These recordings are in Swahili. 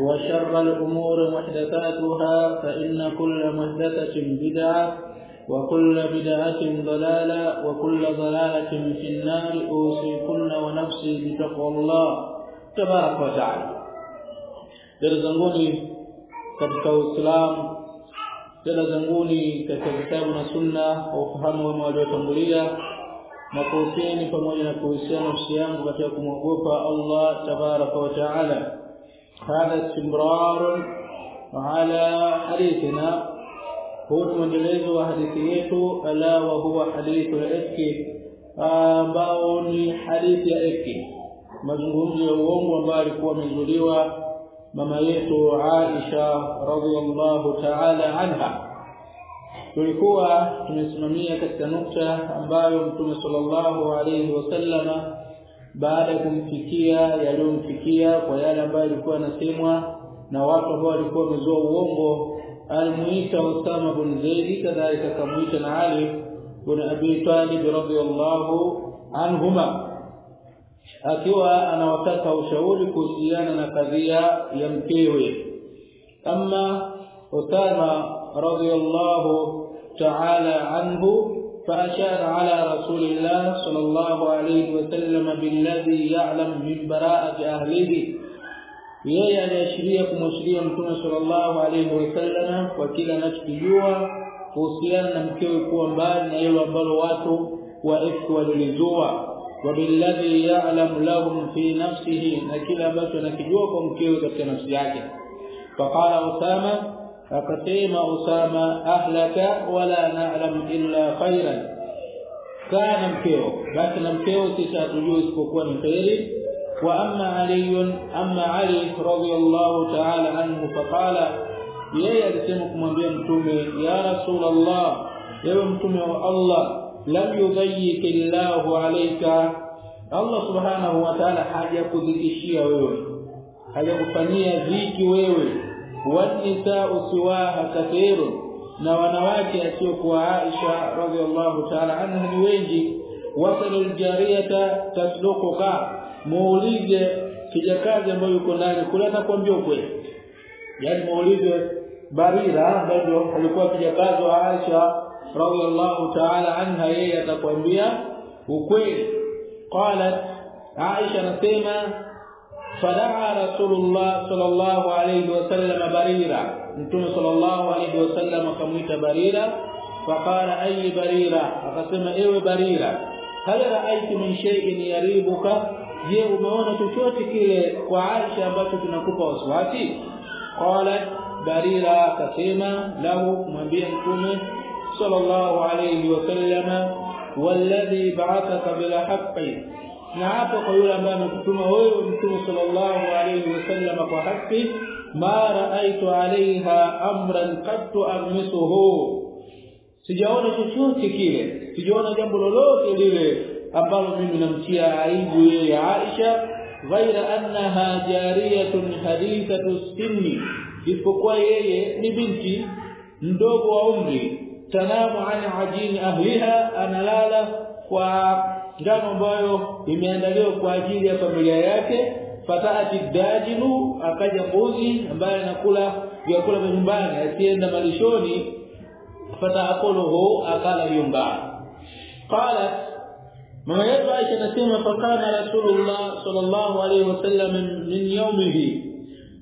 وشر الأمور محدثاتها فإن كل محدثة بدعة وكل بدعة ضلالة وكل ضلالة في النار. أوصيكن ونفسي بتقوى الله تبارك وتعالى. درزنقوني تبقى السلام درزنقوني كتاب السنة وفهم وما تنبليا مقوسيني فمولنا كويسيا نفسيا وكتاب مقوفة الله تبارك وتعالى هذا استمرار على حديثنا هو mwendelezo wa hadithi yetu ala wa huwa hadithu al-ifki ambao ni hadithi ya ifki mazungumzo ya uongo ambayo alikuwa amezuliwa mama yetu Aisha radhiyallahu ta'ala anha tulikuwa tumesimamia katika nukta ambayo mtume sallallahu alayhi wasallama baada ya kumfikia yaliyomfikia kwa yale ambayo alikuwa anasemwa na watu ambao walikuwa wamezoa uongo alimuita Usama bin Zaid kadhalika kamuita na Ali bin Abi Talib radhiyallahu anhuma akiwa anawataka ushauri kuhusiana na kadhia ya mkewe. Ama Usama radhiyallahu ta'ala anhu فأشار على رسول الله صلى الله عليه وسلم بالذي يعلم من براءة ر يا شريك مسلم كما صلى الله عليه وسلم وكلا نفسي يوى وسلم كيف وبان ايوا بلواته وافكوا لزوى وبالذي يعلم لهم في نفسه نكلا بس نكيوكم كيف نفسي فقال أسامة akasema usama ahlaka wala na'lam illa khairan kana mkeo basi na mkeo sisi hatujui isipokuwa ni khairi wa amma ali amma ali radiyallahu ta'ala anhu faqala yeye alisema kumwambia mtume ya rasulullah ewe mtume wa Allah lam yudhayyik Allahu alayka Allah subhanahu wa ta'ala hajakudhikishia wewe hajakufanyia dhiki wewe wanisa'u siwaha kathirun. Na wanawake asiokuwa Aisha radhiallahu ta'ala anha ni wengi. Wasalul jariyata tasduquka. Muulize kijakazi ambayo yuko ndani kule atakwambia ukweli. Yani muulize Barira ambaye alikuwa kijakazi wa Aisha radhiallahu ta'ala anha yeye atakwambia ukweli. Qalat Aisha anasema فدعا رسول الله صلى الله عليه وسلم بريرة نتوم صلى الله عليه وسلم كمويت بريرة فقال أي بريرة أقسم أي بريرة هل رأيت من شيء يريبك؟ جئ مونة شوتك وعائشة باتت نكوبة وسواتي. قالت بريرة قسم له من بينكم صلى الله عليه وسلم والذي بعثك بلا حق na hapo kwa yule ambaye amekutuma wewe mtume sallallahu alayhi wasallam kwa haki ma raaitu alaiha amran qad armisuhu sijaona chochote kile sijaona jambo lolote lile ambalo mimi namtia aibu yeye Aisha ghaira annaha jariyatun hadithatu sinni isipokuwa yeye ni binti mdogo wa umri. Tanamu an ajini ahliha analala kwa ngano ambayo imeandaliwa kwa ajili ya familia yake. Fataati dajilu akaja mbuzi ambaye anakula vyakula vya nyumbani. Asienda malishoni fataakuluhu akala ngano qalat mama yetu Aisha anasema fakana rasulullah sallallahu alayhi wasallam min yawmihi.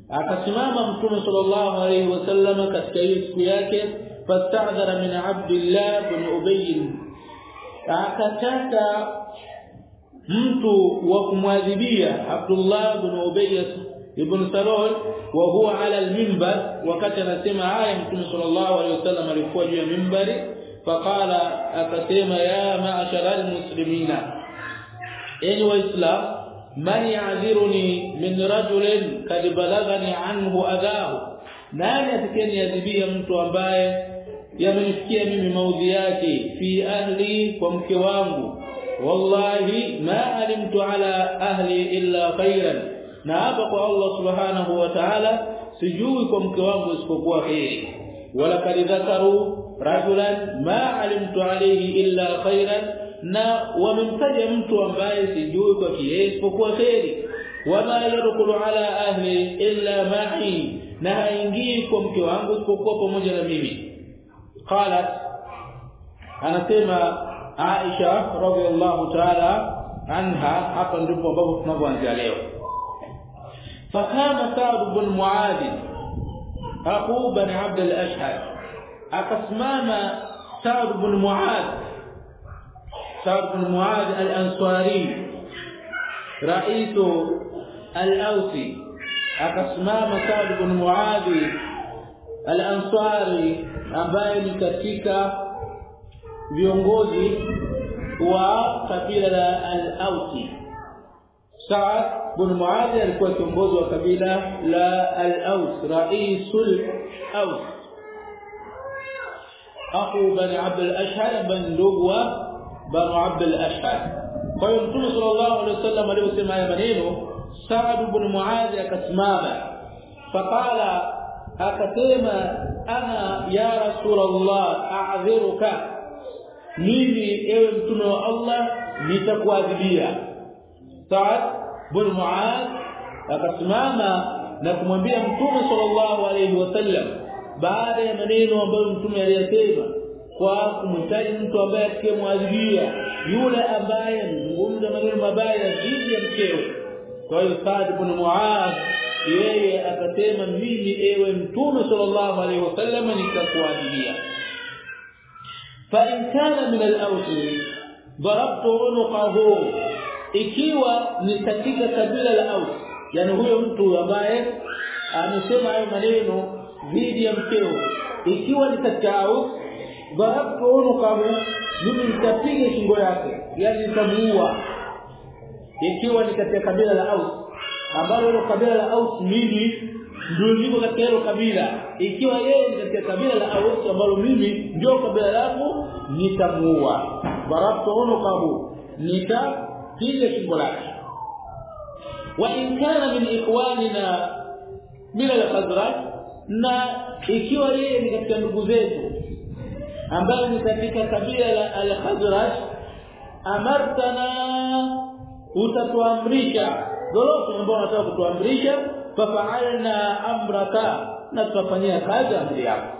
Akasimama mtume sallallahu alayhi wasallam katika hiyo siku yake fasta'dhara min abdillah bin ubay. Akataka mtu wa kumwadhibia Abdullah ibn Ubay ibn Salul wa huwa ala al-minbar. Wakati anasema haya mtume sallallahu alaihi wasallam alikuwa juu ya minbari faqala akasema ya ma'ashara al-muslimina enyi waislam man ya'dhiruni min rajulin kad balagani anhu adahu nani atakayeniadhibia mtu ambaye yamenifikia mimi maudhi yake fi ahli kwa mke wangu ala ahli illa khairan na hapa kwa Allah subhanahu wa ta'ala sijui kwa mke wangu isipokuwa khairi wala kadhakaru rajulan ma alimtu alayhi illa khairan na wamemtaja mtu ambaye sijui kwa kiasi isipokuwa khairi wama yadkhulu ala ahli illa ma'i na haingii kwa mke wangu isipokuwa pamoja na mimi qalat anasema Aisha radhiallahu ta'ala anha hapa ndipo ambapo tunapoanzia leo fakana Sa'd bin Mu'adh aqu bin Abd al-Ashhad akasimama Sa'd bin Mu'adh Sa'd bin Mu'adh al-Ansari رئيس الأوسي akasimama Sa'd bin Mu'adh al-Ansari ambaye ni katika viongozi wa kabila la al-Ausi Sa'd bin Mu'adh alikuwa kiongozi wa kabila la al-Aus raisul Aus akhu bani Abd al-Ashhad bin ndugu wa bani Abd al-Ashhad kwa hiyo Mtume sallallahu alaihi wasallam aliposema haya maneno Sa'd bin Mu'adh akasimama faqala akasema ana ya rasulullah a'dhiruka mimi ewe mtume wa Allah nitakuadhibia. Saad bin Mu'adh akasimama na kumwambia mtume sallallahu alayhi wasallam baada ya maneno ambayo mtume aliyasema kwa kumhitaji mtu ambaye atakayemwadhibia yule ambaye anazungumza maneno mabaya dhidi ya mkewe. Kwa hiyo Saad bin Mu'adh yeye akasema mimi ewe mtume sallallahu alayhi wasallam nitakuadhibia fa كان من min ضربت عنقه. ikiwa ni katika kabila la Aus yani huyo mtu ambaye amesema hayo maneno dhidi ya mkeo ikiwa ni katika Aus darabtu unuqahu mimi nitapiga shingo yake yani nitamuua ikiwa ni katika kabila la Aus ambalo hilo kabila la Aus mimi ndio niko katika hilo kabila. Ikiwa yeye ni katika kabila la Aws ambalo mimi ndio kabila langu nitamuua. Barabtu kabu nitapiga shingo lake. Wa in kana min ikhwanina min al-khazraj na ikiwa yeye ni katika ndugu zetu ambayo ni katika kabila la al-khazraj amartana utatuamrisha. Lolote ambao unataka kutuamrisha fafa'alna amraka na tutafanyia kazi amri yako.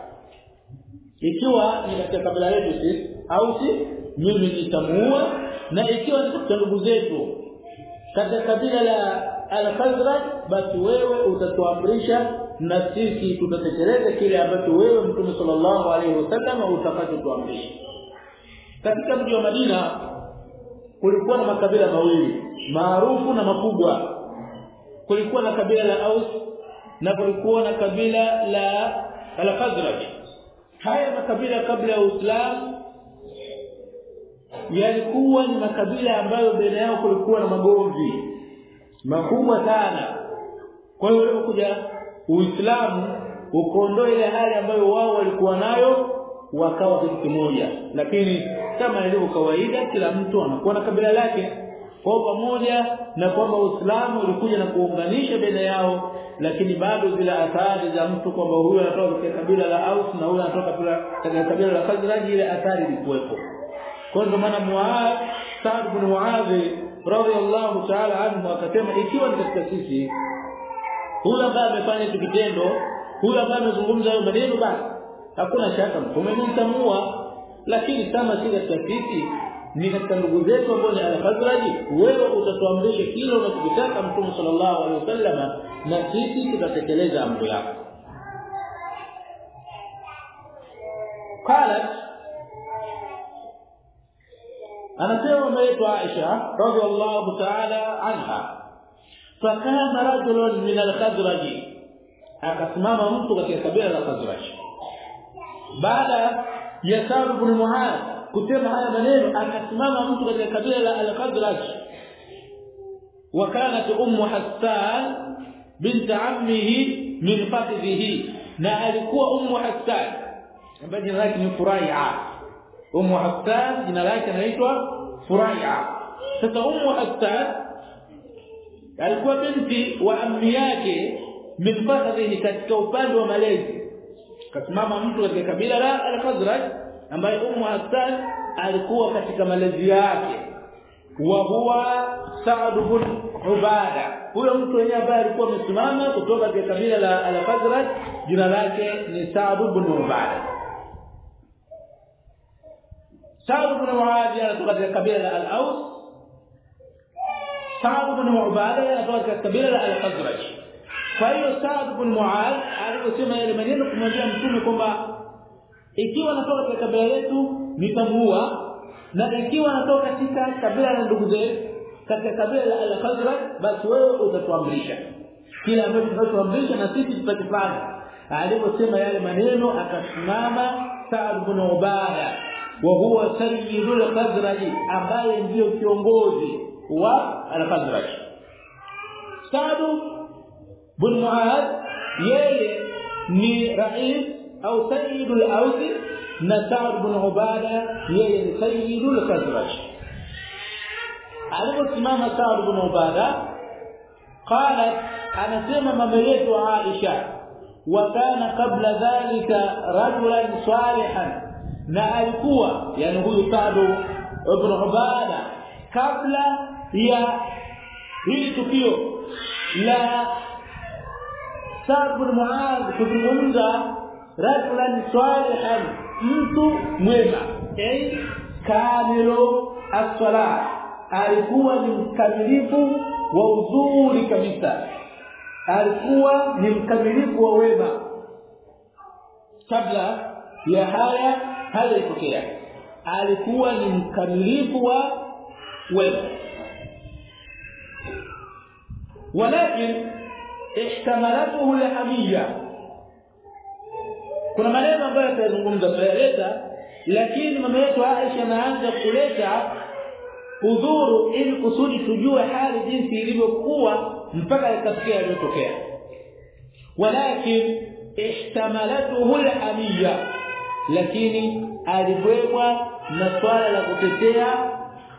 Ikiwa ni katika kabila letu sisi au si mimi nitamuua na ikiwa ni katika ndugu zetu. Katika kabila la al-Khazraj basi wewe utatuamrisha na sisi tutatekeleza kile ambacho wewe Mtume sallallahu alaihi wasallam utakachotuamrisha. Katika mji wa Madina kulikuwa na makabila mawili maarufu na makubwa kulikuwa na kabila la Aus na kulikuwa na kabila la al-Khazraj. Haya makabila kabla ya Uislamu yalikuwa ni makabila ambayo baina yao kulikuwa na magomvi makubwa sana. Kwa hiyo ulipokuja Uislamu ukaondoa ile hali ambayo wao walikuwa nayo wakawa kitu kimoja. Lakini kama ilivyo kawaida kila mtu anakuwa na kabila lake kwa pamoja na kwamba Uislamu ulikuja na kuunganisha baina yao lakini bado zile athari za mtu kwamba huyu anatoka katika kabila la Aus na huyu anatoka katika kabila la Khazraj ile athari ilikuwepo. Kwa ndio maana Muadh Sa'd bin Muadh radiyallahu ta'ala anhu akasema ikiwa ni katika sisi huyu ambaye amefanya kitendo huyu ambaye amezungumza hayo maneno basi hakuna shaka mtume nitamua lakini kama si katika sisi ni katika ndugu zetu ambao ni al-Khazraji wewe utatuamrisha kile unachotaka mtume sallallahu alaihi wasallam na sisi tutatekeleza amri yako قالت mama Aisha radhiallahu ta'ala anha fakana rajulun min al-Khazraj akasimama mtu katika kabila la Khazraj baada ya Sa'd ibn Mu'adh kusema haya maneno akasimama mtu katika kabila la al-Khazraj وكانت ام حسان بنت عمه من فخذه na alikuwa ummu Hassan ambaye jina lake ni Furai'a ummu Hassan jina lake anaitwa Furai'a sasa ummu Hassan alikuwa binti wa ammi yake min fakhadhihi katika upande wa malezi kasimama mtu katika kabila la al-Khazraj ambaye ummu Hassan alikuwa katika malezi yake wa huwa Sa'd ibn Ubada huyo mtu mwenyewe ambaye alikuwa amesimama kutoka katika kabila la al-Khazraj jina lake ni Sa'd ibn Ubada Sa'd ibn Muadh anatoka katika kabila la al-Aus Sa'd ibn Ubada anatoka katika kabila la al-Khazraj kwa hiyo Sa'd ibn Muadh aliposema yale maneno kumwambia mtume kwamba ikiwa anatoka katika kabila letu nitamuua. Na ikiwa anatoka katika kabila la ndugu zetu katika kabila la al-Khazraj basi wewe utatuamrisha. Kila ambacho tunatuamrisha na sisi tutakifanya. Aliposema yale maneno akasimama Sa'd ibn Ubada. Wa huwa sayyidul Khazraj ambaye ndiyo kiongozi wa al-Khazraj. Sa'd ibn Mu'adh yeye ni rais au sayyidul Aus na Sa'd ibn Ubada yeye sayyidul Khazraj aliposimama Sa'd ibn Ubada qalat anasema mama yetu Aisha wa kana qabla dhalika rajulan salihan na alikuwa yani huyu Sa'd ibn Ubada kabla ya hili tukio la Sa'd ibn Mu'adh kuzungumza rajulan salihan mtu mwema. Eh kamilu as-salah alikuwa ni mkamilifu wa uzuri kabisa. Alikuwa ni mkamilifu wa wema. Kabla ya haya haya ikotea alikuwa ni mkamilifu wa wema. Walakin ihtamalatuhu alhamiyya kuna maneno ambayo atazungumza tayaleta lakini mama yetu Aisha anaanza kuleta udhuru ili kusudi tujue hali jinsi ilivyokuwa mpaka ikafikia iliyotokea walakin ihtamalatuhu alhamiyya lakini alibwebwa na swala la kutetea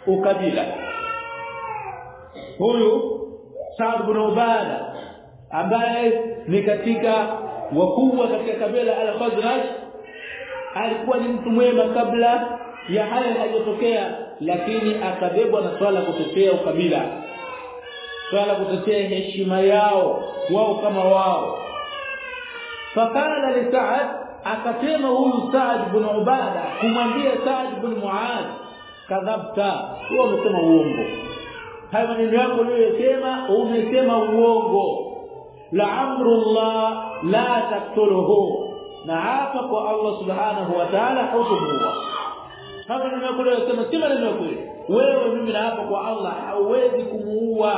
ukabila. Huyu Saad ibn Ubada ambaye ni katika wakubwa katika kabila al-Khazraj alikuwa ni mtu mwema kabla ya haya yaliyotokea lakini akabebwa na swala kutetea ukabila. Swala kutetea heshima yao wao kama wao. Fakala li Sa'ad akasema huyu Sa'ad ibn Ubada kumwambia Sa'ad ibn Muad kadhabta wewe umesema uongo. Hayo maneno yako uliyosema umesema uongo la amrullah la taqtuluhu na hapa kwa Allah subhanahu wa ta'ala hutumuua hapa ndio kule unasema si maneno kweli wewe mimi na hapa kwa Allah hauwezi kumuua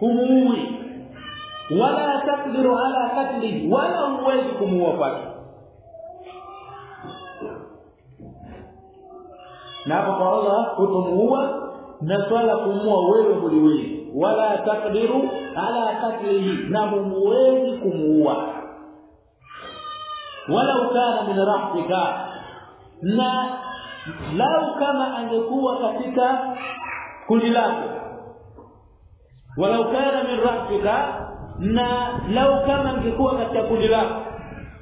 humuui wala takdiru ala katli wala huwezi kumuua kwake na hapa kwa Allah hutumuua na swala kumuua wewe huliwezi wala takdiru ala katlihi na humuwezi kumuua wala kana min rahmika na lau kama angekuwa katika kundi lako walau kana min rahtika na lau kama ingekuwa katika kundi lako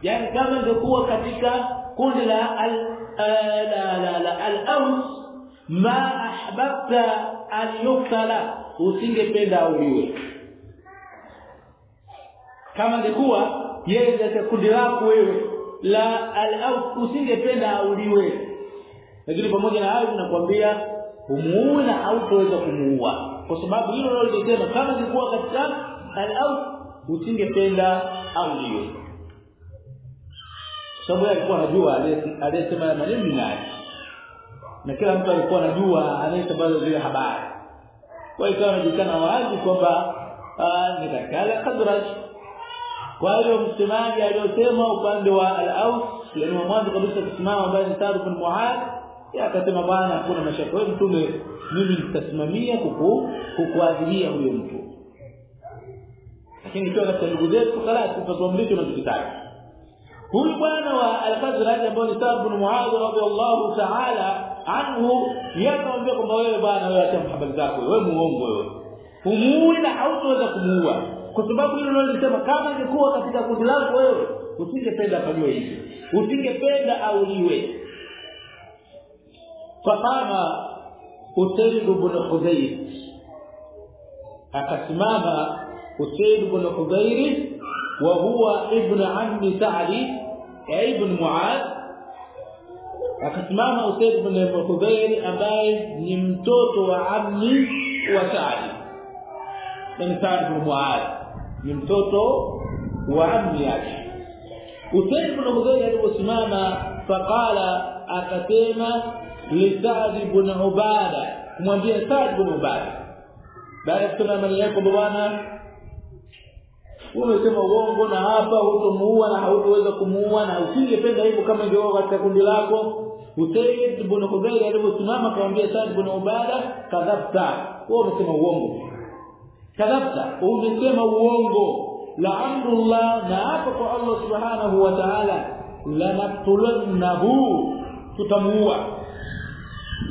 yani kama ingekuwa katika kundi la al la la la al-aws ma ahbabta an yuktala usingependa auliwe. Kama ndikuwa yeye katika kundi lako wewe. La al-aws usingependa auliwe. Lakini pamoja na hayo tunakwambia umuue na hautoweza kumuua. Kwa sababu hilo lilosema kama ndikuwa katika al-aws usingependa auliwe. Sababu alikuwa anajua aliyesema maneno ni nani na kila mtu alikuwa anajua anayesambaza zile habari. Kwa hiyo ikawa inajulikana wazi kwamba ni katika Khazraj. Kwa hiyo msemaji aliyosema upande wa al-Aus yani mwanzo kabisa kusimama ambaye ni Sa'd bin Mu'adh akasema bwana hakuna mashaka wewe mtume mimi nitasimamia kuku kukuadhibia huyo mtu. Lakini kwa katika ndugu zetu kala tutatuamrisha na tukitaka huyu bwana wa al-Khazraj ambaye ni Sa'd bin Mu'adh radhiyallahu ta'ala anhu yakamwambia kwamba wewe bwana wewe acha habari zako wewe muongo wewe. Humuui na hautoweza kumuua. Kwa sababu hilo ndio nilisema kama ingekuwa katika kundi lako wewe usingependa afanywe hivi usingependa auliwe. Faqama Usaid ibn Hudayr akasimama Usaid ibn Hudayr wa huwa ibn ammi Sa'd ibn Mu'adh akasimama Usaid ibn Hudayr ambaye ni mtoto wa ammi wa Sa'd ni Sa'd ibn Mu'adh ni mtoto wa ammi yake Usaid ibn Hudayr aliposimama faqala akasema li Sa'd ibn Ubada kumwambia Sa'd ibn Ubada baada ya kusema maneno yako bwana umesema uongo na hapa hutomuua na hautoweza kumuua na usingependa hivyo kama ingekuwa katika kundi lako Usaid ibn Hudayr aliposimama akamwambia Sa'd ibn Ubada kadhabta wewe umesema uongo kadhabta umesema uongo la amrullah na hapa kwa Allah subhanahu wa ta'ala la naqtulannahu tutamuua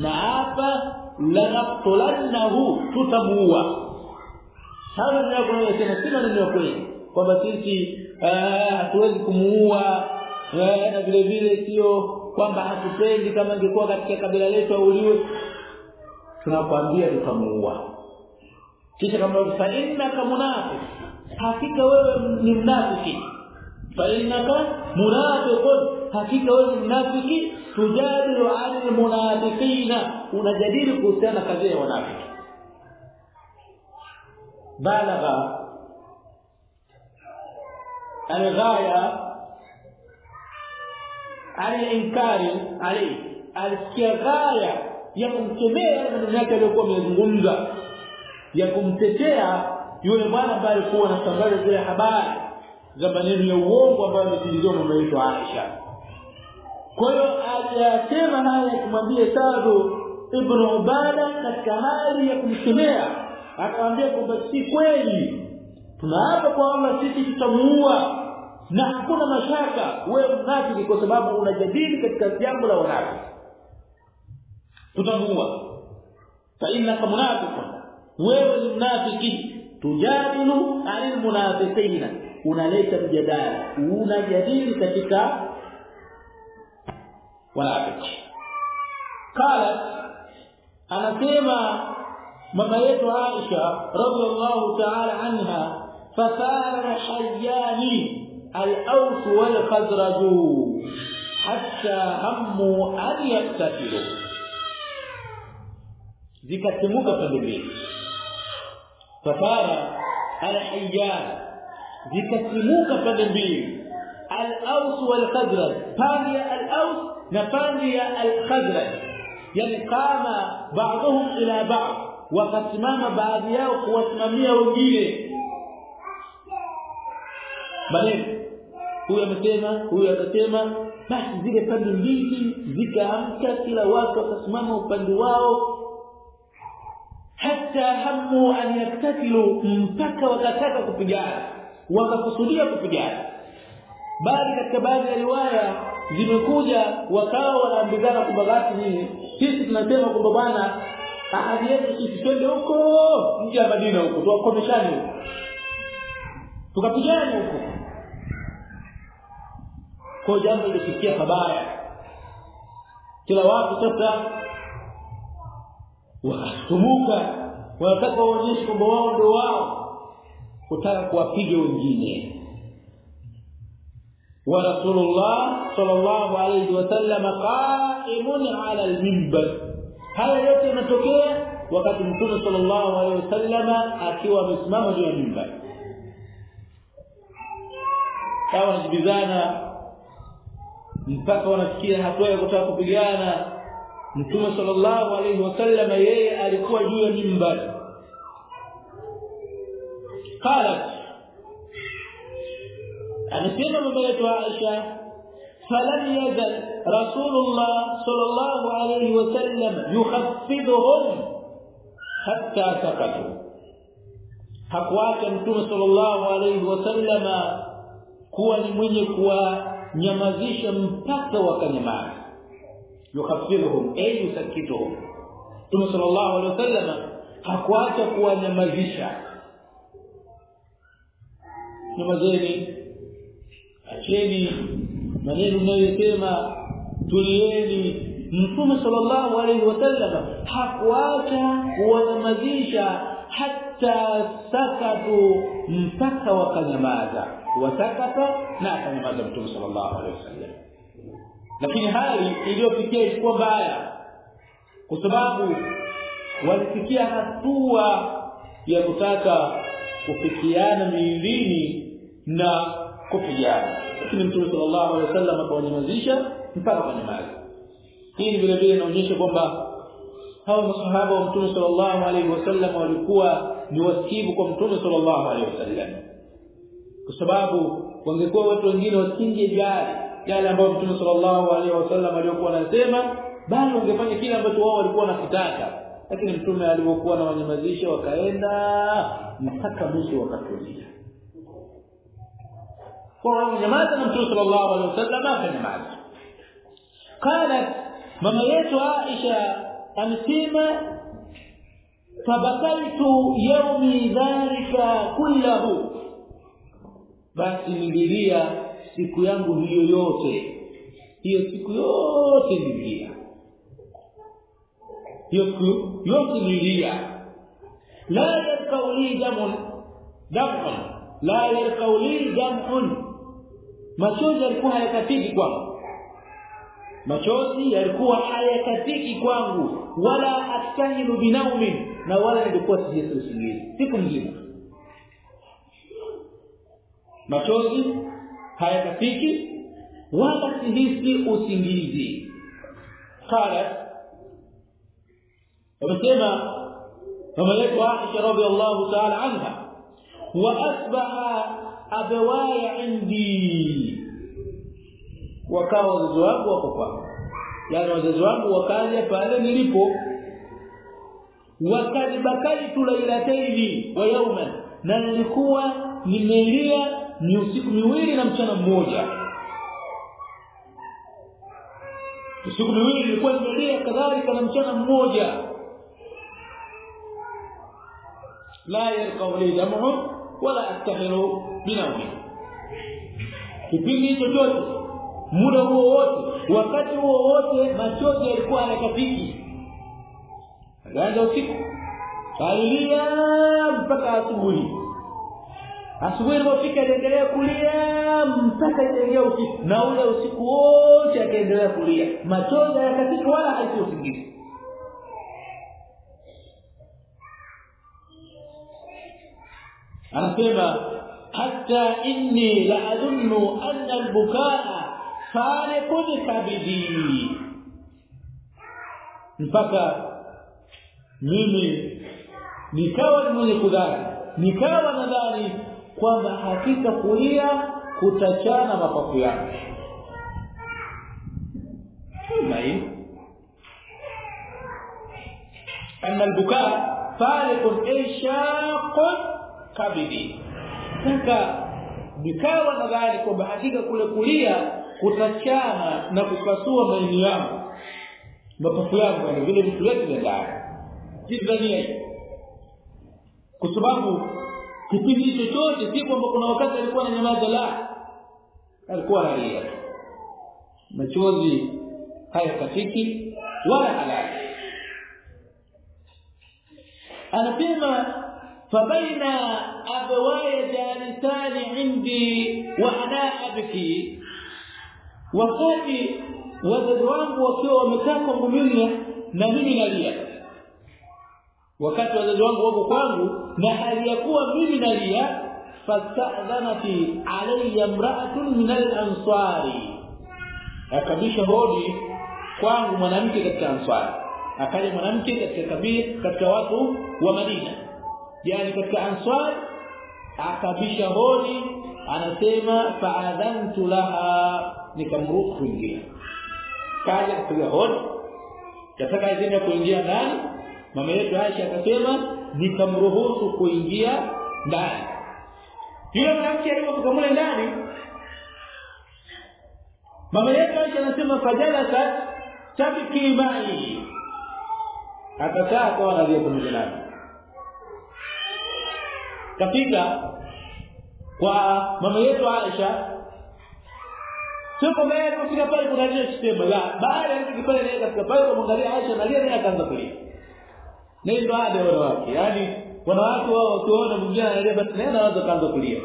na hapa la hawa ndio kunayosema si maneno ya kweli kwamba sisi hatuwezi kumuua na vile vile sio kwamba hatupendi kama ingekuwa katika kabila letu auliwe. Tunakwambia tutamuua. Kisha kama fa innaka munafiq hakika wewe ni mnafiki. Fa innaka munafiqun hakika wewe ni mnafiki. Tujadilu anil munafiqina unajadili kuhusiana kazi ya balagha alghaya aliinkari ali alisikia ghaya ya kumkemea maneno yake aliyokuwa amezungumza ya kumtetea yule bwana ambaye alikuwa anasambaza zile habari za maneno ya uongo ambayo amesindikiwa mama yetu Aisha kwa hiyo aliyasema haya kumwambia Sadu ibn Ubada katika hali ya kumkemea akamwambia kwamba si kweli. Tunaapa kwa Allah sisi tutamuua. Na hakuna mashaka wewe mnafiki kwa sababu unajadili katika jambo la wanafiki tutamuua. Fa innaka munafiqun. Wewe ni mnafiki. Tujadilu anil munafiqina. Unaleta mjadala. Unajadili katika wanafiki. Kala anasema mama yetu Aisha radhiallahu ta'ala anha fasara hayyani al-aws wal khazraj hatta hammu an yaktasilu zikatimuka pande mbili fasara al-hayyan zikatimuka pande mbili al-aws wal khazraj pande ya al-aws na pande ya al-khazraj yani kama baadhum ila ba'd wakasimama baadhi yao kuwasimamia wengine. Maneno. Huyu amesema huyu akasema basi zile pande mbili zikaamka kila watu wakasimama upande wao. Hata hamu an yaktatilu mpaka wakataka kupigana. Wakakusudia kupigana. Bali katika baadhi ya riwaya zimekuja wakawa wanaambizana kwamba basi nini sisi tunasema kwamba bwana ahadi yetu sisi twende huko nje ya Madina huko tuwakomeshane huko tukapigane huko kwa jambo lilifikia pabaya kila watu sasa wakasumuka wanataka waonyeshe kwamba wao ndio wao kutaka kuwapiga wengine ورسول الله صلى الله عليه وسلم قائم al-minbar haya yote yanatokea wakati mtume sallallahu alaihi wasallama akiwa amesimama juu ya mimba. Hawa wanajibizana mpaka wanafikia hatua ya kutaka kupigana. Mtume sallallahu alaihi wasallama yeye alikuwa juu ya mimbari qalat anasema mama yetu Aisha falam yazal rasulullah sallallahu alayhi wasallam yukhaffiduhum hatta sakatu hakuacha mtume sallallahu alayhi wasallam kuwa ni mwenye kuwanyamazisha mpaka wakanyamaza. Yukhaffiduhum ay yusakituhum. Mtume sallallahu alayhi wasallam hakuacha kuwanyamazisha. Nyamazeni acheni maneno yanayosema tulieni. Mtume sallallahu alaihi wasallam hakuacha kuwanyamazisha hata sakatu mpaka wakanyamaza wasakata na akanyamaza mtume sallallahu alaihi wasallam lakini hali iliyofikia ilikuwa mbaya kwa sababu walifikia hatua ya kutaka kufikiana miilini na kupigana. Lakini mtume sallallahu alaihi wasallam akawanyamazisha mpaka kwenye mali hii vile vile inaonyesha kwamba hawa masahaba wa mtume sallallahu alaihi wasallam walikuwa ni wasikivu kwa mtume sallallahu alaihi wasallam. Kwa sababu wangekuwa watu wengine wasingejali yale ambayo mtume sallallahu alaihi wasallam aliyokuwa anasema bali wangefanya kile ambacho wao walikuwa wanakitaka. Lakini mtume alipokuwa na wanyamazisha wakaenda mpaka mwisho wakatulia وجماعه النبي صلى الله عليه وسلم ما كان المعاد قالت مامته عائشة امسيما فبكيت يومي ذلك كله. بس نلبيا سيكو yangu hiyo yote. Hiyo siku yote nilia hiyo siku yote nilia la yakawli jamun dafa la yakawli jamun machozi yalikuwa hayakatiki kwangu. Machozi yalikuwa hayakatiki kwangu. Wala astahilu binaumin na wala nilikuwa sijesi usingizi. Siku mzima machozi hayakatiki wala sihisi usingizi. Qala wamesema mama yetu Aisha radhiallahu ta'ala anha wa asbaha abawaya indi. Wakawa wazazi wangu wako kwangu yani wazazi wangu wakaja pale nilipo. Wakanibakaitu lailataini wa yauman na nilikuwa nimelia ni usiku miwili na mchana mmoja. Usiku miwili nilikuwa nimelia kadhalika na mchana mmoja. La yarqau li dam'u wala astahilu binawmi kipindi chochote muda huo wote wakati huo wote machozi yalikuwa yanakatiki akaanza usiku alilia mpaka asubuhi. Asubuhi ilipofika aliendelea kulia mpaka ikaingia usiku. Na ule usiku wote akaendelea kulia. Machozi hayakatiki wala haisi usingizi. Anasema hatta inni la adunnu anna albukaa fariqun kabidi mpaka mimi nikawa mwenye kudhani nikawa nadhani kwamba hakika kulia kutachana mapafu yangu. Naim anna albukaa fariqun ay shaqun kabidi sasa nikawa nadhani kwamba hakika kule kulia kutachana na kupasua maini yangu. Mapafu yangu yani vile vitu vyote vya ndani. Sidhania kwa sababu kipindi hicho chote si kwamba kuna wakati alikuwa na nyamaza la. Alikuwa analia machozi haya katiki wala halali. Anasema abawaya jalisani indi wa ana abki wakati wazazi wangu wakiwa wamekaa kwangu mimi na mimi nalia wakati wazazi wangu wako kwangu na hali ya kuwa mimi nalia fastadhanati alayya imra'atun min al-ansari akabisha hodi kwangu mwanamke katika ansari akaja mwanamke katika kabila katika watu wa Madina yani katika answar akabisha hodi anasema fa'adhantu laha nikamruhusu kuingia. Kaja kupiga hodi kataka idhini kuingia ndani mama yetu Aisha akasema nikamruhusu kuingia ndani. Yule mwanamke alipofika mule ndani mama yetu Aisha anasema fajalasa tabki mai. Akakaa kwa analia pamoja nami kafika kwa mama yetu Aisha sio kama yeye kufika pale kuna ile sistema la baada ya kufika pale naweza kufika pale kumwangalia Aisha na naye akaanza kulia. Na ndio ada wake yani wanawake wao wakiona mwingine analia basi naye anaanza kaanza kulia.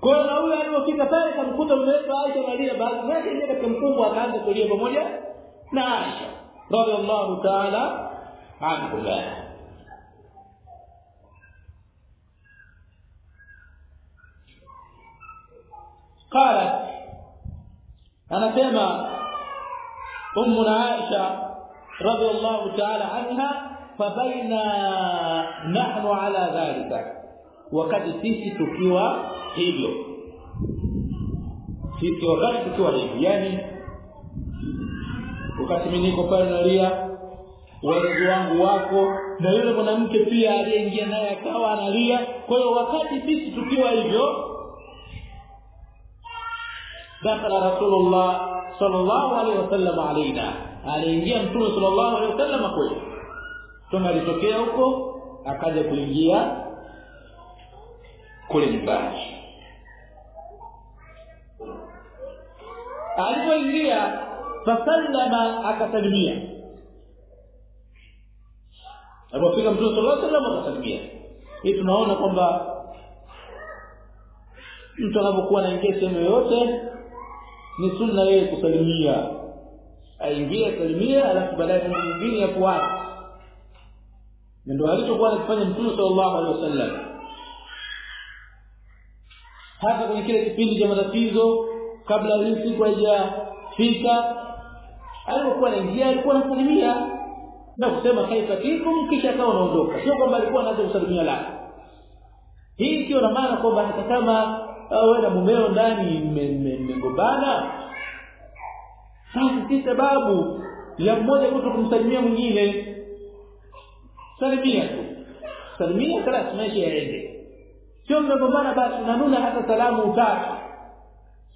Kwa hiyo na huyo alipofika pale kamkuta mama yetu Aisha analia basi naye yeye katika mfungo akaanza kulia pamoja na Aisha. Radhiallahu ta'ala anhu qalat anasema ummuna aisha radhiallahu ta'ala anha fabaina nahnu ala dhalika wakati sisi tukiwa hivyo sisi wakati tukiwa hivyo yani wakati mimi niko pale nalia wazazi wangu wako na yule mwanamke pia aliyeingia naye akawa analia kwa hiyo wakati sisi tukiwa hivyo dakhala rasulullah sallallahu alaihi wasallam alaina aliingia mtume sallallahu alaihi wasallam kwetu mtume alitokea huko akaja kuingia kule nyumbani. Alipoingia fasallama akasalimia. Alipofika mtume sallallahu alaihi wasallam akasalimia. Hii tunaona kwamba mtu anapokuwa anaingia sehemu yoyote ni sunna yeye kusalimia. Aingie salimia alafu baadaye mambo mengine yafuate ndio alichokuwa anafanya mtume sallallahu alaihi wasallam. Hata kwenye kile kipindi cha matatizo kabla hii siku haijafika alipokuwa anaingia alikuwa anasalimia na kusema kaifa kikum kisha akawa anaondoka. Sio kwamba alikuwa anaanza kusalimia la. Hii sio na maana kwamba hata kama wewe na mumeo ndani mmegombana sasa si sababu ya mmoja kuto kumsalimia mwingine. Salimia tu. Salimia kala maisha yaende. Sio mmegombana basi unanuna hata salamu utatu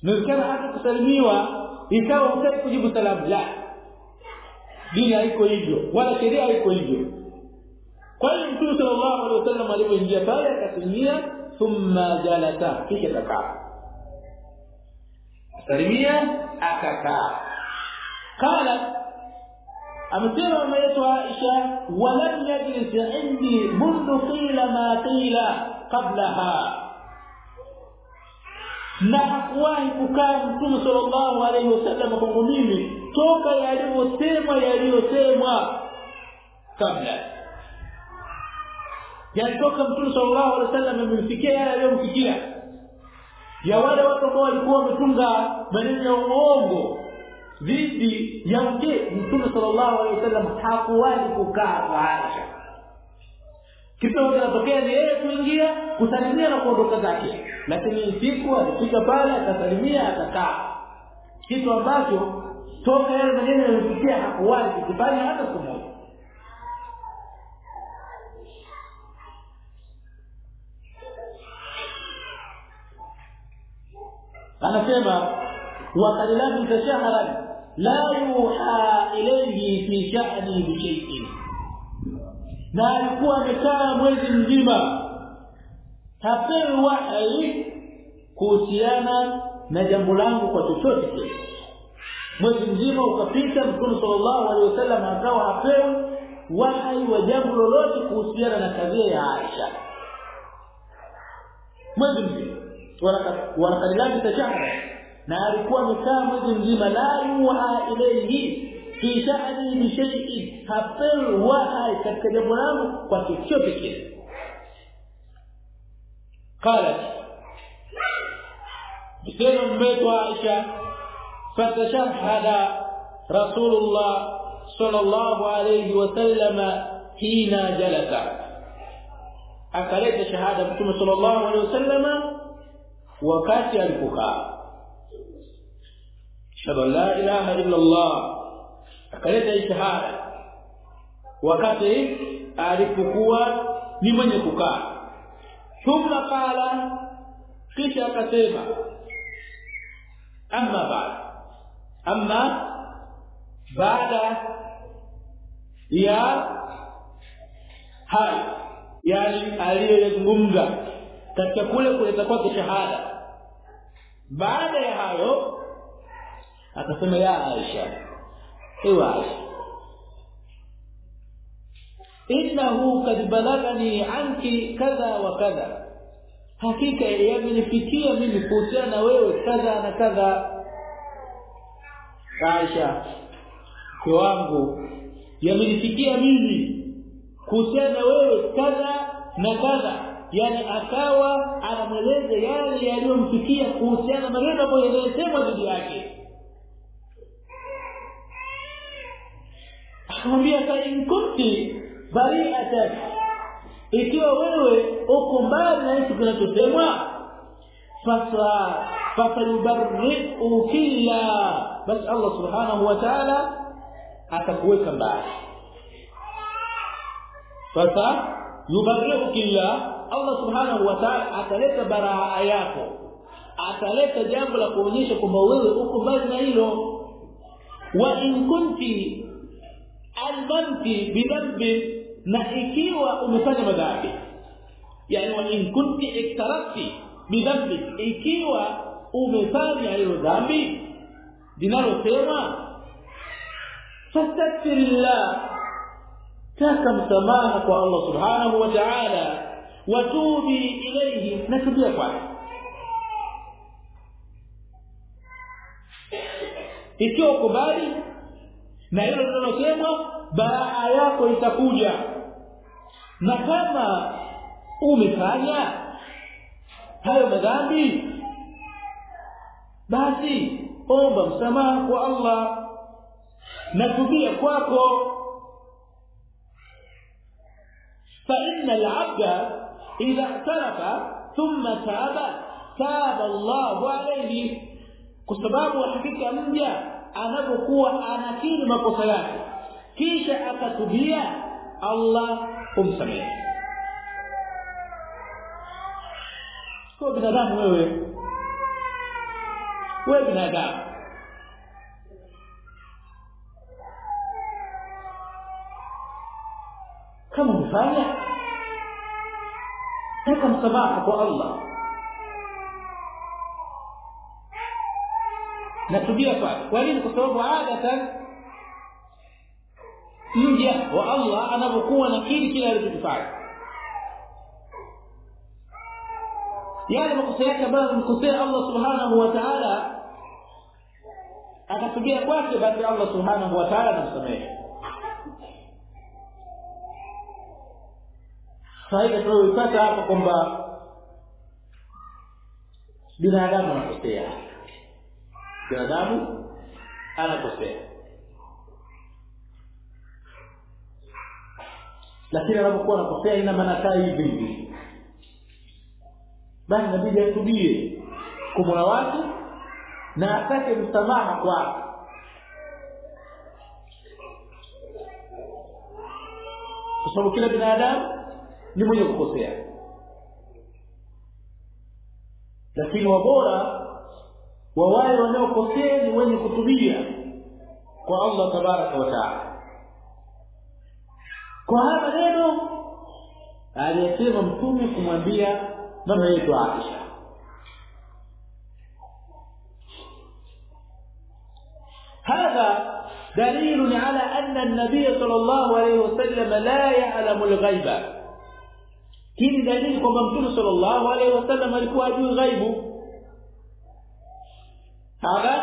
nawezekana hata kusalimiwa ikawa hutaki kujibu salamu. La. Dini haiko hivyo wala sheria haiko hivyo. Kwa hiyo mtume sallallahu alaihi wasallam alipoingia pale akasalimia thumma jalasa kisha kakaa asalimia akakaa. Qala amesema mama yetu Aisha walam yajlis indi mundu qila ma qila qablaha. Na hakuwahi kukaa mtume sallallahu alaihi wasallam kwangu mimi toka yaliyosemwa yaliyosemwa kabla yani toka mtume sallallahu alaihi wasallam amemfikia yale aliyomfikia. Ya wale watu ambao walikuwa wametunga maneno ya uongo dhidi ya mke mtume sallallahu alaihi wasallam hakuwahi kukaa Aisha kitu kinatokea ni yeye kuingia kusalimia na kuondoka zake. Lakini siku alifika pale akasalimia akakaa kitu ambacho toka yale maneno yamefikia hakuwahi kukifanya hata siku anasema waqad labisa shahran la yuha ilayhi fi sha'ni bi shay'in. Na alikuwa amekaa mwezi mzima hapewi wahi kuhusiana na jambo langu kwa chochote kile. Mwezi mzima ukapita mtume sallallahu alaihi wasallam akawa hapewi wahi wa jambo lolote kuhusiana na kadhia ya Aisha. Mwezi mzima ولقد لم تشعر نالكوا كامل لما لا يوحى إليه في شعري بشيء حفر وحي كتجبنا وكتشفك قالت بسير البيت عائشة فتشهد رسول الله صلى الله عليه وسلم حين جلس. أكريت شهادة صلى الله عليه وسلم؟ Wakati alipokaa. Shahada la ilaha illa Allah akaleta shahada wakati alipokuwa ni mwenye kukaa. Thumma qala kisha akasema amma baada amma baada ya hai yani aliyozungumza katika kule kuleta kwake shahada baada ya hayo akasema ya Aisha ewe Aisha innahu kad balagani anki kadha wa kadha. Hakika yamenifikia mimi kuhusiana na wewe kadha na kadha. Aisha kwa wangu yamenifikia mimi kuhusiana na wewe kadha na kadha yani akawa anamweleza yale yaliyomfikia kuhusiana na maneno ambayo yanayosemwa dhidi yake. Akamwambia fa in ikiwa wewe uko mbali na hicho kinachosemwa fasa fasayubarri'u kila basi Allah subhanahu wa ta'ala atakuweka mbali. Sasa yubarri'u killa Allah subhanahu wa ta'ala ataleta baraa yako ataleta jambo la kuonyesha kwamba wewe uko mbali na hilo wa in kunti albanti bidhanbi na ikiwa umefanya madhambi yani wa in kunti iktarafti bidhanbi ikiwa umefanya hilo dhambi linalosema fastaghfirillah taka msamaha kwa Allah subhanahu wa ta'ala watubi ilayhi. Natubia kwake. Ikiwa ukubali na hilo linalosemwa baraa yako itakuja. Na kama umefanya hayo madhambi basi omba msamaha kwa Allah. Natubia kwako. فان العبد إذا اعترف ثم تاب تاب الله عليه. بسبب حقيقة أنا انبقوا انكير مكسلاته كيش اتتوبيا الله هم سميع. هو بنادم وهو وهو بنادم كم فعلت taka msamaha kwa Allah na tubia kwake kwa nini kwa sababu adatan mja wa Allah anapokuwa na kile kile alichokifanya yale makosa yake ambayo amemkosea Allah subhanahu wa ta'ala akatubia kwake basi Allah subhanahu wa ta'ala anamsamehe faida tunayoipata hapa kwamba binadamu anakosea. Binadamu anakosea. Lakini anapokuwa anakosea ina maana kaa hivi hivi. Basi inabidi atubie kwa wake na atake msamaha kwake kwa sababu kila binadamu ni mwenye kukosea lakini wabora wa wale wanaokosea ni wenye kutubia kwa Allah tabaraka wa taala kwa haya maneno aliyesema mtume kumwambia mama yetu Aisha هذا دليل على أن النبي صلى الله عليه وسلم لا يعلم الغيب hii dalili kwamba mtume sallallahu alaihi wasallam alikuwa ajui ghaibu hadha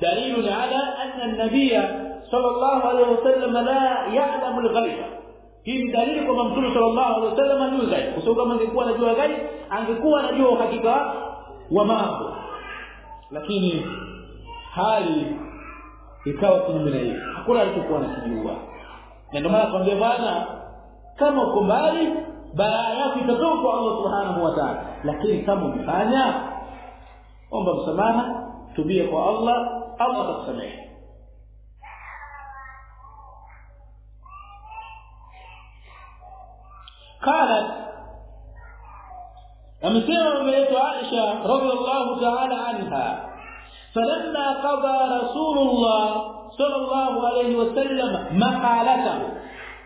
dalil ala anna an-nabiy sallallahu alaihi wasallam la ya'lamu al-ghaib hii dalili kwamba mtume sallallahu alaihi wasallam ajui ghaibu kwa sababu kama angekuwa anajua ghaibu angekuwa anajua uhakika wa mambo lakini hali ikawa kinyume na hiyo hakuna alichokuwa anakijua na ndio maana kwambia bwana kama uko mbali balaa yako itatoka kwa Allah subhanahu wa ta'ala lakini kama umefanya omba msamaha tubia kwa Allah Allah atakusamehe قالت أمسير أمية عائشة رضي الله تعالى عنها فلما قضى رسول الله صلى الله عليه وسلم مقالته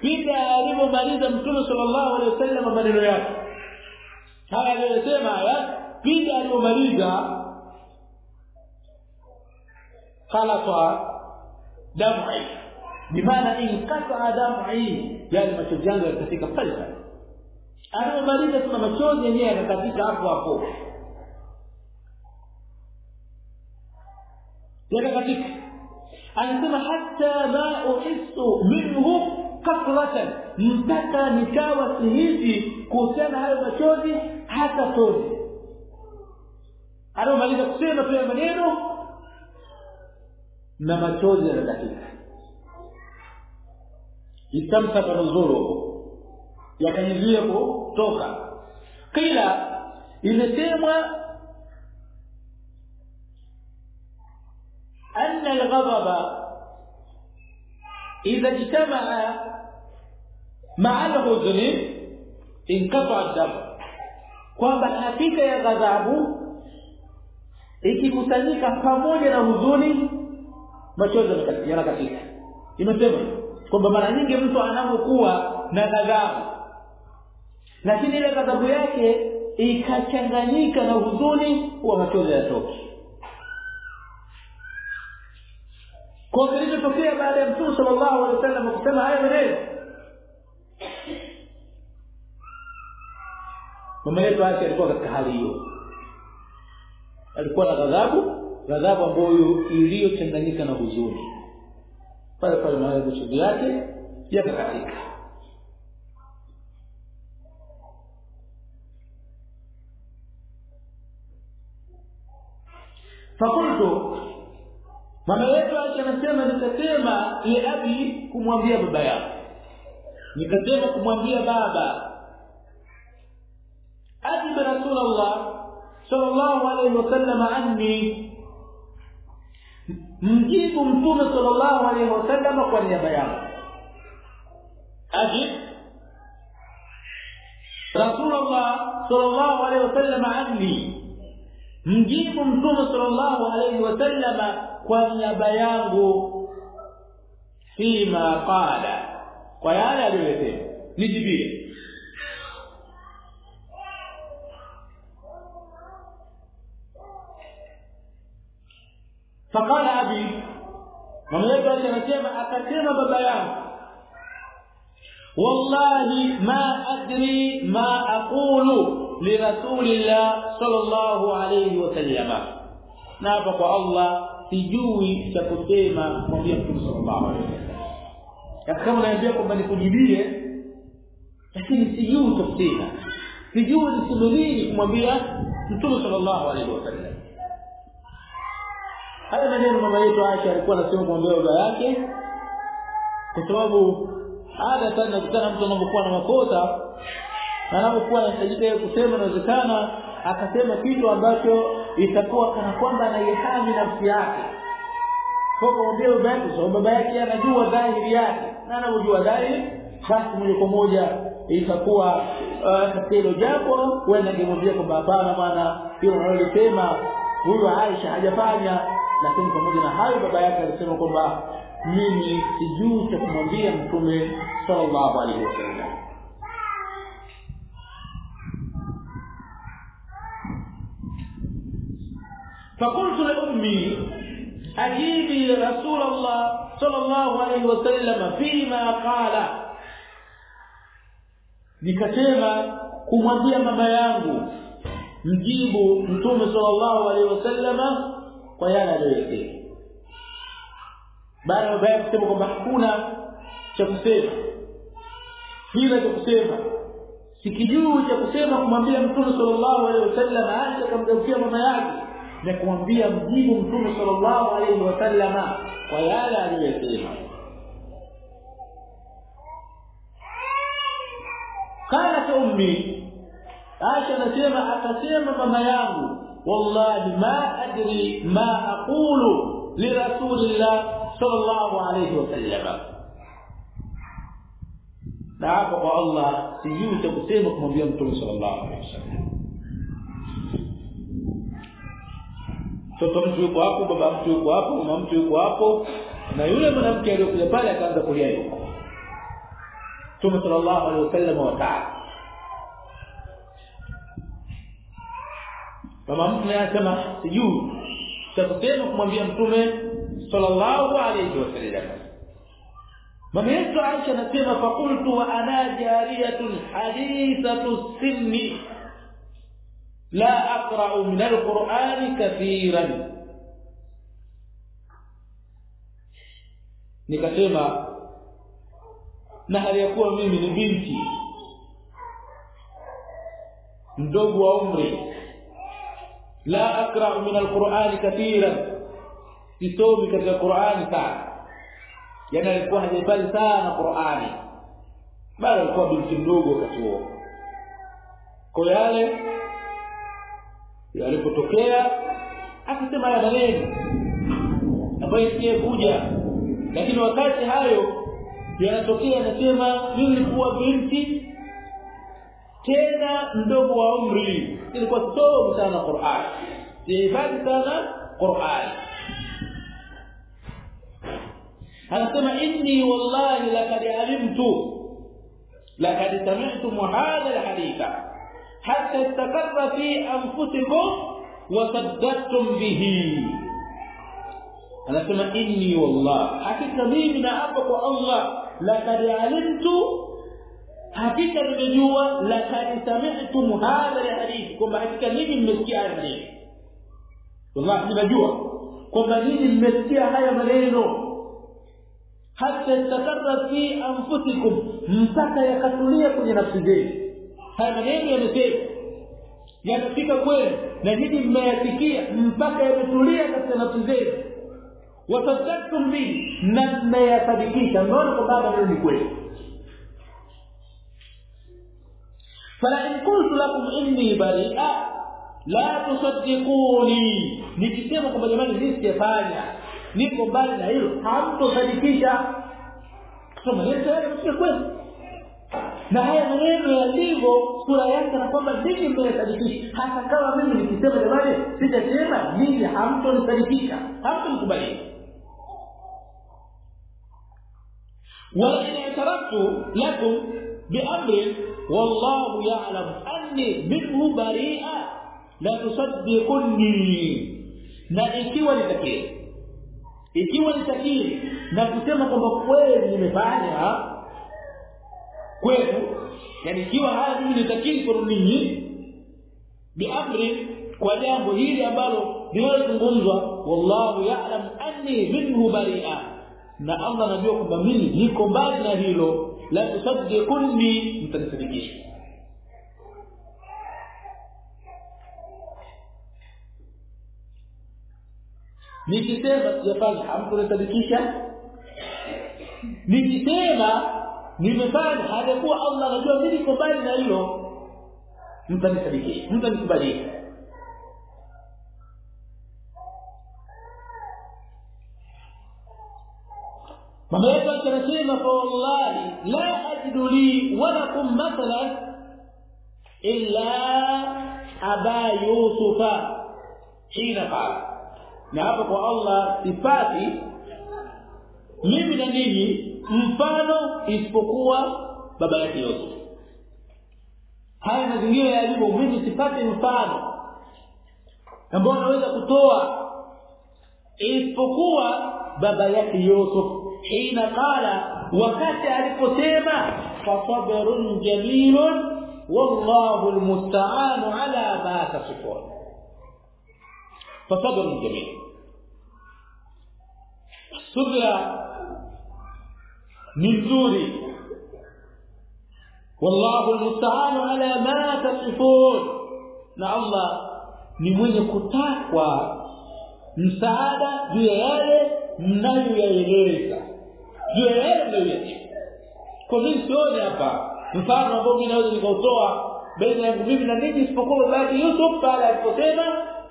pida alipomaliza mtume sallallahu alaihi wasallam maneno yake. Haya aliyosema haya pida alipomaliza khalafa dam'i bimaana inkata dam'i yani machozi yangu yakatika pale pale. Alipomaliza tuna machozi yenyewe yakakatika hapo hapo. Yakakatika anasema hata ma uhisu minhu kasratan mpaka nikawa sihisi kuhusiana hayo machozi hata tone alipomaliza kusema pia maneno na machozi yanakatika istamsaka nuzuru yakanyizia kutoka kila imesemwa أن الغضب إذا اجتمع maanahu huzuni inkata damu kwamba hakika ya ghadhabu ikikusanyika pamoja na huzuni machozi yanakatika imesema kwamba mara nyingi mtu anapokuwa na ghadhabu lakini ile ghadhabu yake ikachanganyika na huzuni huwa machozi yatoke kwa kilichotokea baada ya mtume sallallahu alaihi wasallam kusema haya maneno mama yetu Aisha alikuwa katika hali hiyo. Alikuwa na ghadhabu ghadhabu ambayo iliyochanganyika na huzuni. Pale pale macho yake yakakatika fakultu mama yetu Aisha anasema nikasema li abi kumwambia baba yake nikasema kumwambia baba ajib rasulullah sallallahu alayhi wasallam anni mjibu mtume sallallahu alayhi wasallam kwa niaba yangu ajib rasulullah sallallahu alayhi wasallam anni mjibu mtume sallallahu alayhi wasallam kwa niaba yangu fima qala kwa yale aliyosema nijibie فقال ابي مملكه انسمع اتسمع بابايا والله ما ادري ما أقول لرسول الله صلى الله عليه وسلم نافق الله في سجوي شكوتما مولى صلى الله عليه وسلم كما نبيك بني كجيبيه lakini sijui kusema sijui nisubiri kumwambia صلى الله عليه وسلم Haya maneno mama yetu Aisha alikuwa anasema kuombea baba yake kwa sababu ada sana kutana mtu anapokuwa na makosa na anapokuwa anahitajika kusema inawezekana akasema kitu ambacho itakuwa kana kwamba anaihami nafsi yake. Kwa kuombea baba yake sababu baba yake anajua dhahiri yake na anajua dhahiri basi moja kwa moja itakuwa katika hilo jambo huenda kwamba hapana bwana hilo unalosema huyu Aisha hajafanya lakini pamoja na hayo baba yake alisema kwamba mimi sijui cha kumwambia mtume sallallahu alaihi wasallam فقلت لأمي أجيبي رسول الله صلى الله عليه وسلم فيما قال nikasema kumwambia mama yangu mjibu mtume sallallahu alaihi wasallama kwa yale aliyoyasema baada ya baba kusema kwamba hakuna cha kusema. Kila cha kusema. Sikijui cha kusema kumwambia mtume sallallahu alaihi wasallam aje akamgeukia mama yake na kumwambia mjibu mtume sallallahu alaihi wasallam kwa yale aliyoyasema qalat ummi Aisha anasema akasema mama yangu wallahi ma adri ma aqulu li rasulillah sallallahu alayhi wasallam na hapo kwa Allah sijui cha kusema kumwambia mtume sallallahu alayhi wasallam mtoto mtu yuko hapo baba mtu yuko hapo mama mtu yuko hapo na yule mwanamke aliyokuja pale akaanza kulia yuko mtume sallallahu alayhi wasallam wakaa mama mtu anasema sijui. Cha kusema kumwambia mtume sallallahu alayhi wasallam mama yetu Aisha anasema fakultu wa ana jariyatun hadithatu sinni la aqra'u min alqur'ani kathiran. Nikasema na hali ya kuwa mimi ni binti mdogo wa umri la akra min alqur'ani kathiran. Sisomi katika qur'ani sana. Yani alikuwa hajibali sana qur'ani. Bado alikuwa binti mdogo wakati huo. Kwa yale yalipotokea akisema ya maneno. Ambayo kuja lakini wakati hayo yanatokea anasema nilikuwa binti tena mdogo wa umri nilikuwa somo sana Qur'an sihifadhi sana Qur'an anasema inni wallahi laqad alimtu laqad sami'tum hadha alhaditha hatta istakarra fi anfusikum wa saddaqtum bihi anasema inni wallahi hakika mimi na hapa kwa Allah laqad alimtu hakika nimejua laqad sami'tum hadha alhadith kwamba hakika nini mmesikia haya maneno. Wallahi nimejua kwamba nini mmesikia haya maneno. Hata istakarra fi anfusikum mpaka yakatulia kwenye nafsi zenu. Haya maneno yamesema yamefika kwenu na nini mmeyasikia mpaka yametulia katika nafsi zenu. Wasadaktum bihi na mmeyasadikisha. Mnaona kwamba maneno ni kweli fala in qultu lakum inni bari'a la tusaddiquni nikisema kwamba jamani mimi sijafanya niko mbali na hilo hamtosadikisha sio maneno yale sio kweli na haya maneno yalivyo sura yake na kwamba ninyi mmesadikisha hata kama mimi nikisema jamani sijasema ninyi hamtonisadikisha hamtonikubalia ولئن اعترفت لكم بأمر والله يعلم أني منه بريئة لا تصدقني na ikiwa nitakiri ikiwa nitakiri na kusema kwamba kweli nimefanya kwenu yani ikiwa haya mimi nitakiri kwa ninyi biamri kwa jambo hili ambalo linalozungumzwa wallahu ya'lam anni minhu bari'a na Allah anajua kwamba mimi niko mbali na hilo la tusaddiquni mtanisadikisha nikisema sijafanya hamtunisadikisha nikisema nimefanya hajakuwa Allah anajua mimi niko mbali na hilo mtanisadikisha mtanikubalia mama yetu anasema fa wallahi la ajidu li walakum mathala illa aba yusufa. Hina qala. Na hapa kwa Allah sifati mimi na ninyi mfano isipokuwa baba yake Yusuf haya mazingira yalivyo mimi sipate mfano ambao anaweza kutoa isipokuwa baba yake Yusuf حين قال وكات القسيمة فصبر جميل والله المستعان على ما تصفون. فصبر جميل. صبر من زوري والله المستعان على ما تصفون. نا الله ni mwenye kutakwa msaada juu ya yale juu ya yale mnayoyasema kwa mimi sione hapa. Mfano ambao mimi naweza nikautoa baina yangu mimi na ninyi isipokuwa baba Yusuf pale aliposema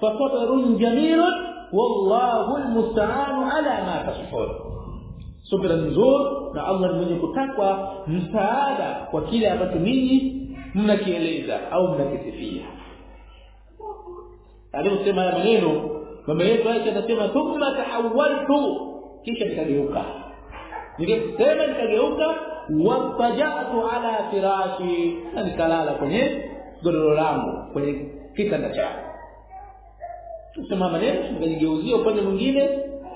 fasabrun jamilun wallahu almusta'an ala ma tasifun. Subira nzuri na Allah mwenye kutakwa msaada kwa kile ambacho ninyi mnakieleza au mnakisifia. Aliposema haya maneno mama yetu Aisha anasema thumma tahawaltu kisha nikageuka nilisema nikageuka wastajatu ala firashi na nikalala kwenye godoro langu kwenye kitanda changu tusema maneno nikajigeuzia upande mwingine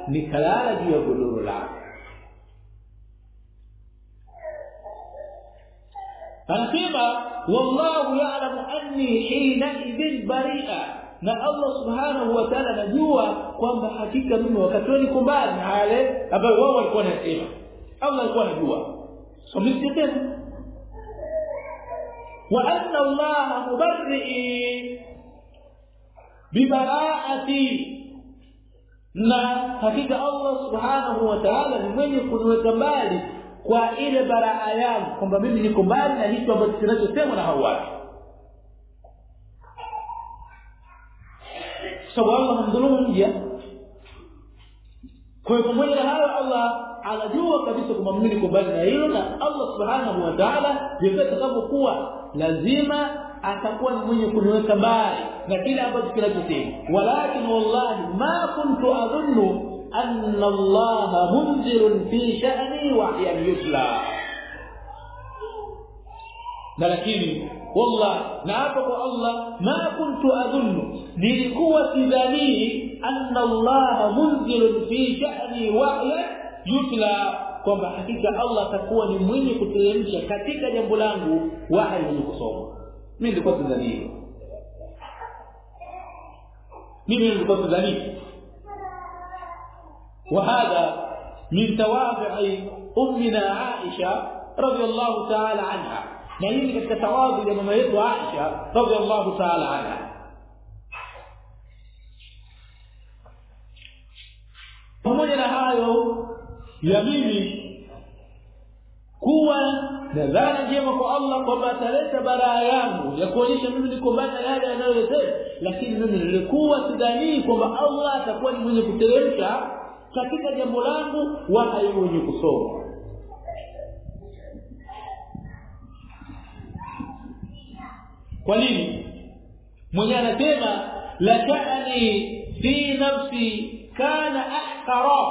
nikalala juu ya godoro langu anasema wallahu ya'lamu anni hina idhin bari'a na Allah subhanahu wa ta'ala anajua kwamba hakika mimi wakati niko mbali na wale ambao wao walikuwa wanasema Allah alikuwa anajua so mimi tena wa anna Allah mubarri'i bibara'ati na hakika Allah subhanahu wa ta'ala ni mwenye kuniweka mbali kwa ile baraa yangu kwamba mimi niko mbali na hicho ambacho kinachosemwa na hao watu sababu Allah hamdhulumu mja kwa hiyo pamoja na hayo Allah anajua kabisa kwamba mimi niko mbali na hilo na Allah subhanahu wa ta'ala vile atakapokuwa lazima atakuwa ni mwenye kuniweka mbali na kile ambacho kinachosema walakin wallahi ma kuntu adhunnu anna Allah munzirun fi sha'ni wahyan yutla na lakini wallah na hapo kwa Allah ma kuntu adhunnu nilikuwa sidhani أن الله منزل في شأن وعلى يتلى كما حقيقة الله تكون من مهم كتلمشة كتلك جنبلانه وعلى يكسوم من ذكوة الزليل من من ذكوة الزليل وهذا من توابع أمنا عائشة رضي الله تعالى عنها ما يمكن التواضع لما يدعو عائشة رضي الله تعالى عنها pamoja na hayo ya mimi kuwa na dhana njema kwa Allah kwamba ataleta baraa yangu ya kuonyesha mimi niko mbali na yale yanayoletea lakini mimi nilikuwa sidhanii kwamba Allah atakuwa ni mwenye kuteremsha katika jambo langu wahyi wenye kusoma. Kwa nini? Mwenye anasema lakani fi nafsi kana ahqara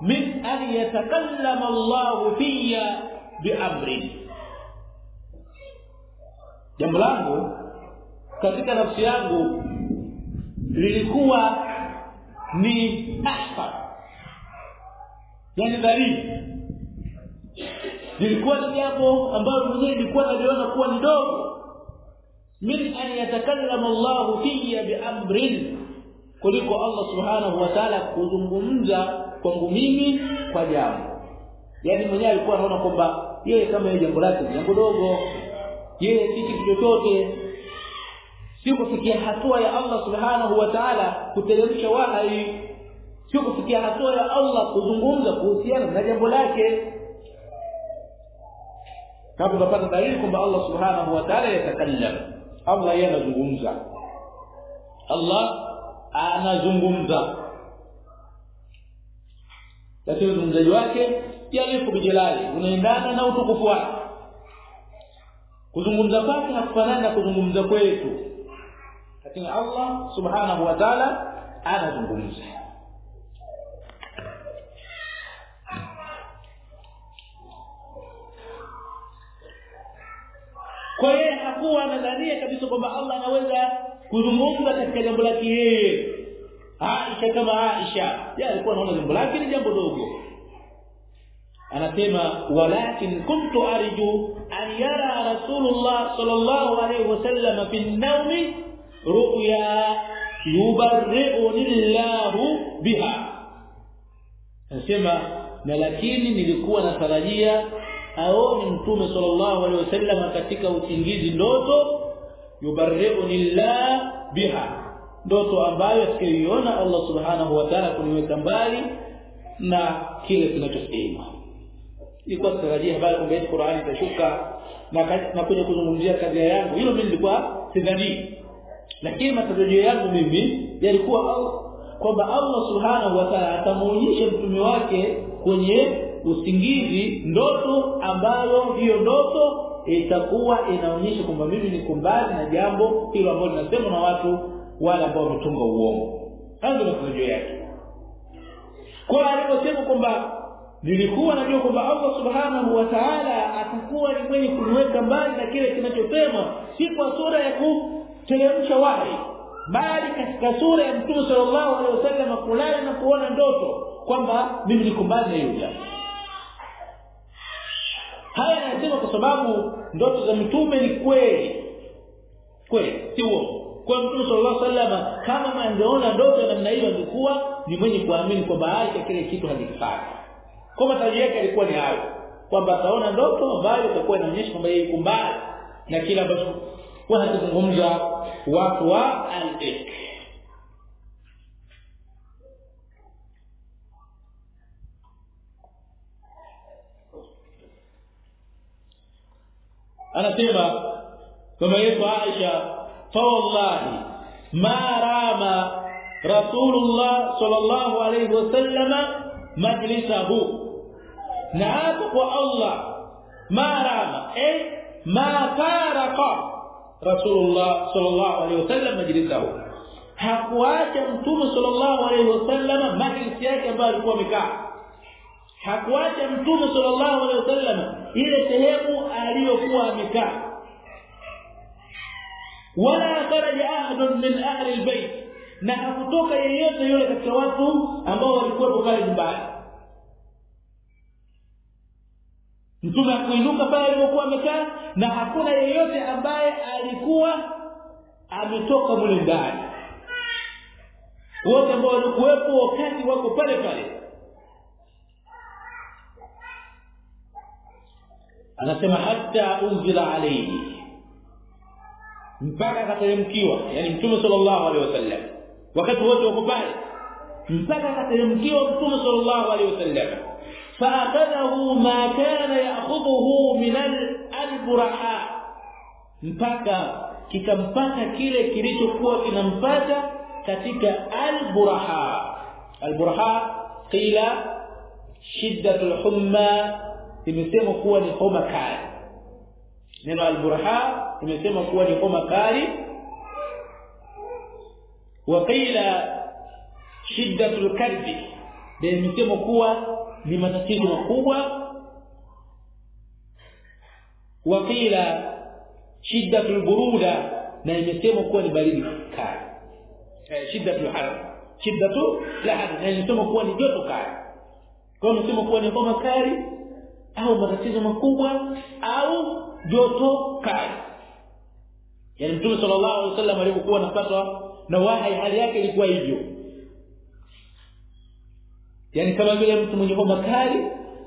min an yatakallama Allah fiyya biamri jambo langu katika nafsi yangu lilikuwa ni ahqar yani dhalimu lilikuwa ni jambo ambalo mwenyewe nilikuwa naliona kuwa ni dogo min an yatakallama Allah fiyya biamrin kuliko Allah subhanahu wa ta'ala kuzungumza kwangu mimi kwa jambo. Yaani mwenyewe alikuwa anaona kwamba yeye kama yeye jambo lake jambo dogo yeye si kitu chochote. Sio kufikia hatua ya Allah subhanahu wa ta'ala kuteremsha wahai sio kufikia hatua ya Allah kuzungumza kuhusiana na jambo lake. Kama tunapata dalili kwamba Allah subhanahu wa ta'ala yatakallam. Allah yeye anazungumza. Allah anazungumza. Lakini uzungumzaji wake yalifu bijalali unaendana na utukufu wake. Kuzungumza kwake hakufanani na kuzungumza kwetu. Lakini Allah subhanahu wa ta'ala anazungumza. Kwa hiyo hakuwa anadhania kabisa kwamba Allah anaweza kuzungumza katika jambo lake yeye Aisha kama Aisha yeye alikuwa anaona jambo lake ni jambo dogo. Anasema walakin kuntu arju an yara rasulullah sallallahu alayhi wasallam fi an-nawm ru'ya yubarri'uni Allah biha. Anasema na lakini nilikuwa natarajia aone mtume sallallahu alaihi wasallam katika usingizi ndoto yubarri'uni Allah biha. Ndoto ambayo sikaiona Allah subhanahu wa ta'ala kuniweka mbali na kile kinachosema ilikuwa tarajia habari kwamba hii Qur'ani itashuka na kuja kuzungumzia kadhia yangu. Hilo mimi nilikuwa sidhani. Lakini matarajio yangu mimi yalikuwa kwamba Allah subhanahu wa ta'ala atamuonyesha mtume wake kwenye usingizi ndoto ambayo hiyo ndoto itakuwa inaonyesha kwamba mimi niko mbali na jambo hilo ambalo linasemwa na watu wale ambao wametunga uongo. Hayo matarajio yake. Kwa aliposema kwamba nilikuwa najua kwamba Allah subhanahu wa ta'ala atakuwa ni mwenye kuniweka mbali na kile kinachosemwa si kwa sura ya kuteremsha wahi bali katika sura ya Mtume sallallahu alaihi wasallam kulala na kuona ndoto kwamba mimi niko mbali na hiyo haya yanasema kwa sababu ndoto za mtume ni kweli. Kweli si uongo. Kwa mtume sallallahu alaihi wasallam kama angeona ndoto namna hiyo angekuwa ni mwenye kuamini kwamba aisha kile kitu hakifai kwa mataji yake alikuwa ni hayo kwamba ataona ndoto ambayo itakuwa inaonyesha kwamba yeye yuko mbali na kile ambacho wanazungumza watu wa al-ik anasema kama yetu Aisha fa wallahi ma rama rasulullah sallallahu alayhi wasallam majlisahu na hapo kwa Allah ma rama eh ma farqa rasulullah sallallahu alayhi wasallam majlisahu hakuacha mtume sallallahu alayhi wasallam majlisi yake ambayo alikuwa amekaa hakuacha mtume sallallahu alaihi wasallam ile sehemu aliyokuwa amekaa. Wala kharaja ahadun min ahli albayt. Na hakutoka yeyote yule katika watu ambao walikuwa pale nyumbani. Mtume akuinuka pale alipokuwa amekaa na hakuna yeyote ambaye alikuwa ametoka mule ndani. Wote ambao walikuwepo wakati wako pale pale anasema hatta unzila alayhi mpaka akateremkiwa yani mtume sallallahu alaihi wasallam wakati wote wako pale mpaka akateremkiwa mtume sallallahu alaihi wasallam faakadahu ma kana ya'khudhuhu min al-buraha mpaka kikampata kile kilichokuwa kinampata katika al-buraha al-buraha qila shiddatul humma imesema kuwa ni homa kali. Neno alburha imesema kuwa ni homa kali. Waqila shiddatul kadhi ndio imesema kuwa ni matatizo makubwa. Waqila shiddatul buruda na imesema kuwa ni baridi kali. Shiddatul har la lahad na imesema kuwa ni joto kali. Kwa imesema kuwa ni homa kali au matatizo makubwa au joto kali. Yaani mtume sallallahu alaihi wasallam alipokuwa anapatwa na wahi hali yake ilikuwa hivyo. Yaani kama vile mtu mwenye homa kali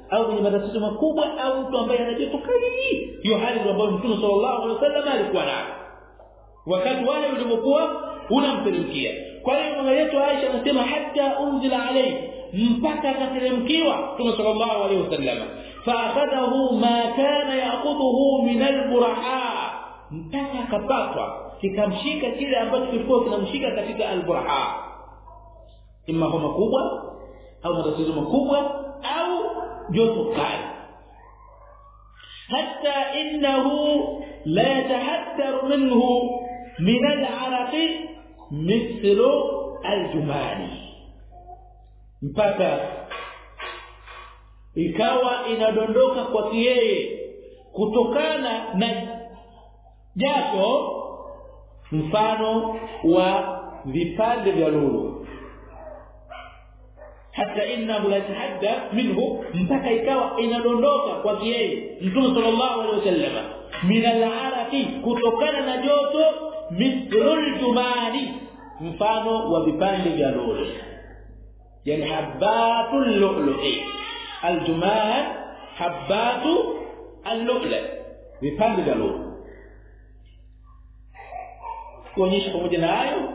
au mwenye matatizo makubwa au mtu ambaye ana joto kali hiyo hali ndio ambayo mtume sallallahu alaihi wasallam alikuwa nayo. Wakati wale ulipokuwa unamteremkia kwa hiyo mama yetu Aisha anasema hata unzila alayhi mpaka akateremkiwa mtume sallallahu alaihi wasallam فأخذه ما كان يأخذه من البرحاء متى كبابا كمشيكا كده أبدو في فوق نمشيكا كتك البرحاء إما هو مكوبة أو مدسيز مكوبة أو جوتو كال حتى إنه لا يتحذر منه من العرق مثل الجمال مفاتا ikawa inadondoka kwa yeye kutokana na jato mfano wa vipande vya lulu. Hata innahu latahadda minhu mpaka ikawa inadondoka kwa yeye. Mtume sallallahu alaihi wasallam min al-araqi kutokana na joto mithlul jumani mfano wa vipande vya lulu. Yani habatul lu'lu'i aljuman habatu al-lu'lu vipande vya lulu kuonyesha pamoja na hayo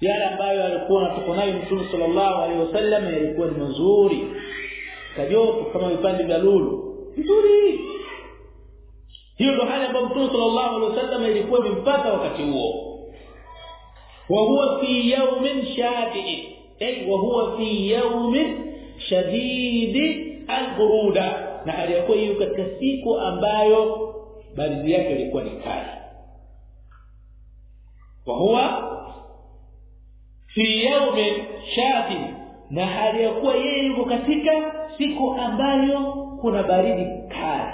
yale ambayo alikuwa anatoka nayo Mtume sallallahu alaihi wasallam yalikuwa ni mazuri. Kajoto kama vipande vya lulu. Nzuri hiyo ndo hali ambayo Mtume sallallahu alaihi wasallam ilikuwa imempata wakati huo. Wa huwa fi yawmin shafi'i. Ay wa huwa fi yawmin shadid al-buruda na hali hiyo katika siku ambayo baridi yake ilikuwa ni kali. Wa huwa fi yawmin shadid na hali ya kuwa yeye yuko katika siku ambayo kuna baridi kali.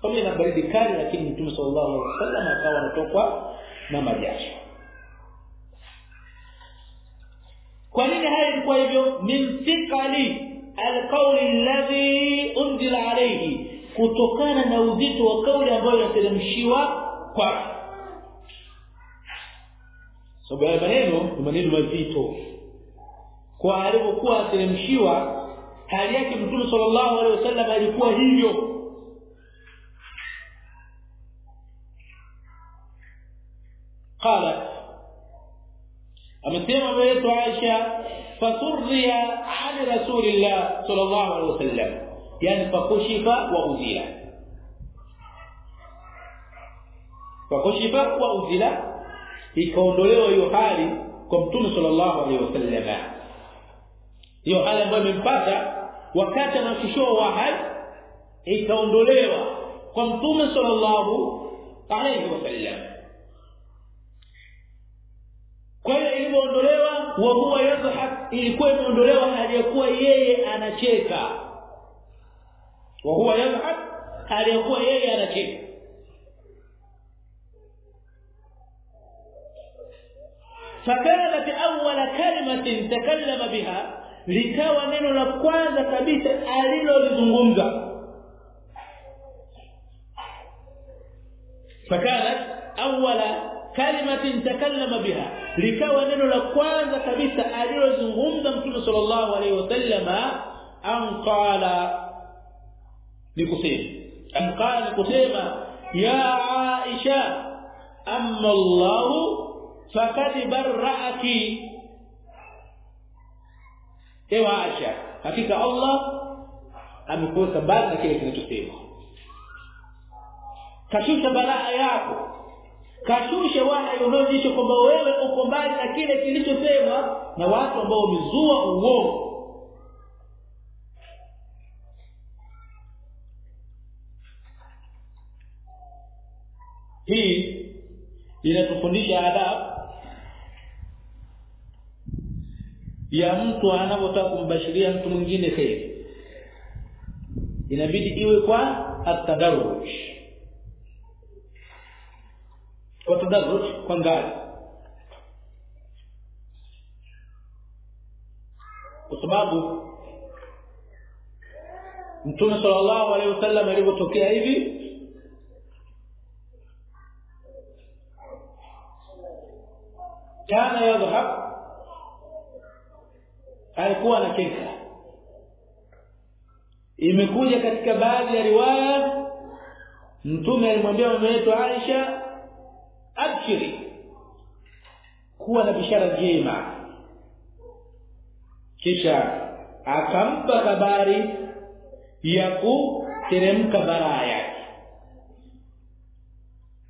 Kwa ina baridi kali lakini Mtume sallallahu alaihi wasallam akawa anatokwa na majasho kwa nini haya ilikuwa hivyo min thiqali alqawli alladhi unzila alayhi kutokana na uzito wa kauli ambayo inateremshiwa kwa sababu ya maneno ni maneno mazito kwa alipokuwa ateremshiwa hali yake mtume sallallahu alaihi wasallam alikuwa hivyo قالت amesema mama yetu Aisha fasurriya ali rasulillah sallallahu alaihi wasallam yani fakushifa wa uzila fakushifa wa uzila ikaondolewa hiyo hali kwa mtume sallallahu alaihi wasallam hiyo hali ambayo imempata wakati anashushiwa wahai ikaondolewa kwa mtume sallallahu alaihi wasallam kwa hiyo ilivyoondolewa wa huwa yadhhak ilikuwa imeondolewa hali ya kuwa yeye anacheka wa huwa yadhhak hali ya kuwa yeye anacheka فكانت اول كلمه تكلم بها likawa neno la kwanza kabisa alilolizungumza فكانت اول كلمه تكلم بها likawa neno la kwanza kabisa alilozungumza mtume sallallahu alaihi wasallama an qala nikusema an qala kusema ya aisha amma allah faqad barra'aki. Ewa aisha hakika allah amekuweka baraka kile kinachosema. Kashusha baraa yako kashusha wala unaonyesha kwamba wewe uko mbali na kile kilichosemwa na watu ambao wamezua uongo. Hii inatufundisha adabu ya mtu anapotaka kumbashiria mtu mwingine kheri. Inabidi iwe kwa atadarruj tadarruj kwa ngazi kwa sababu mtume sallallahu alaihi wasallam alipotokea hivi kana yadhhab. Alikuwa anacheka imekuja katika baadhi ya riwaya mtume alimwambia mama yetu Aisha abshiri kuwa na bishara njema. Kisha akampa habari ya kuteremka baraa yake.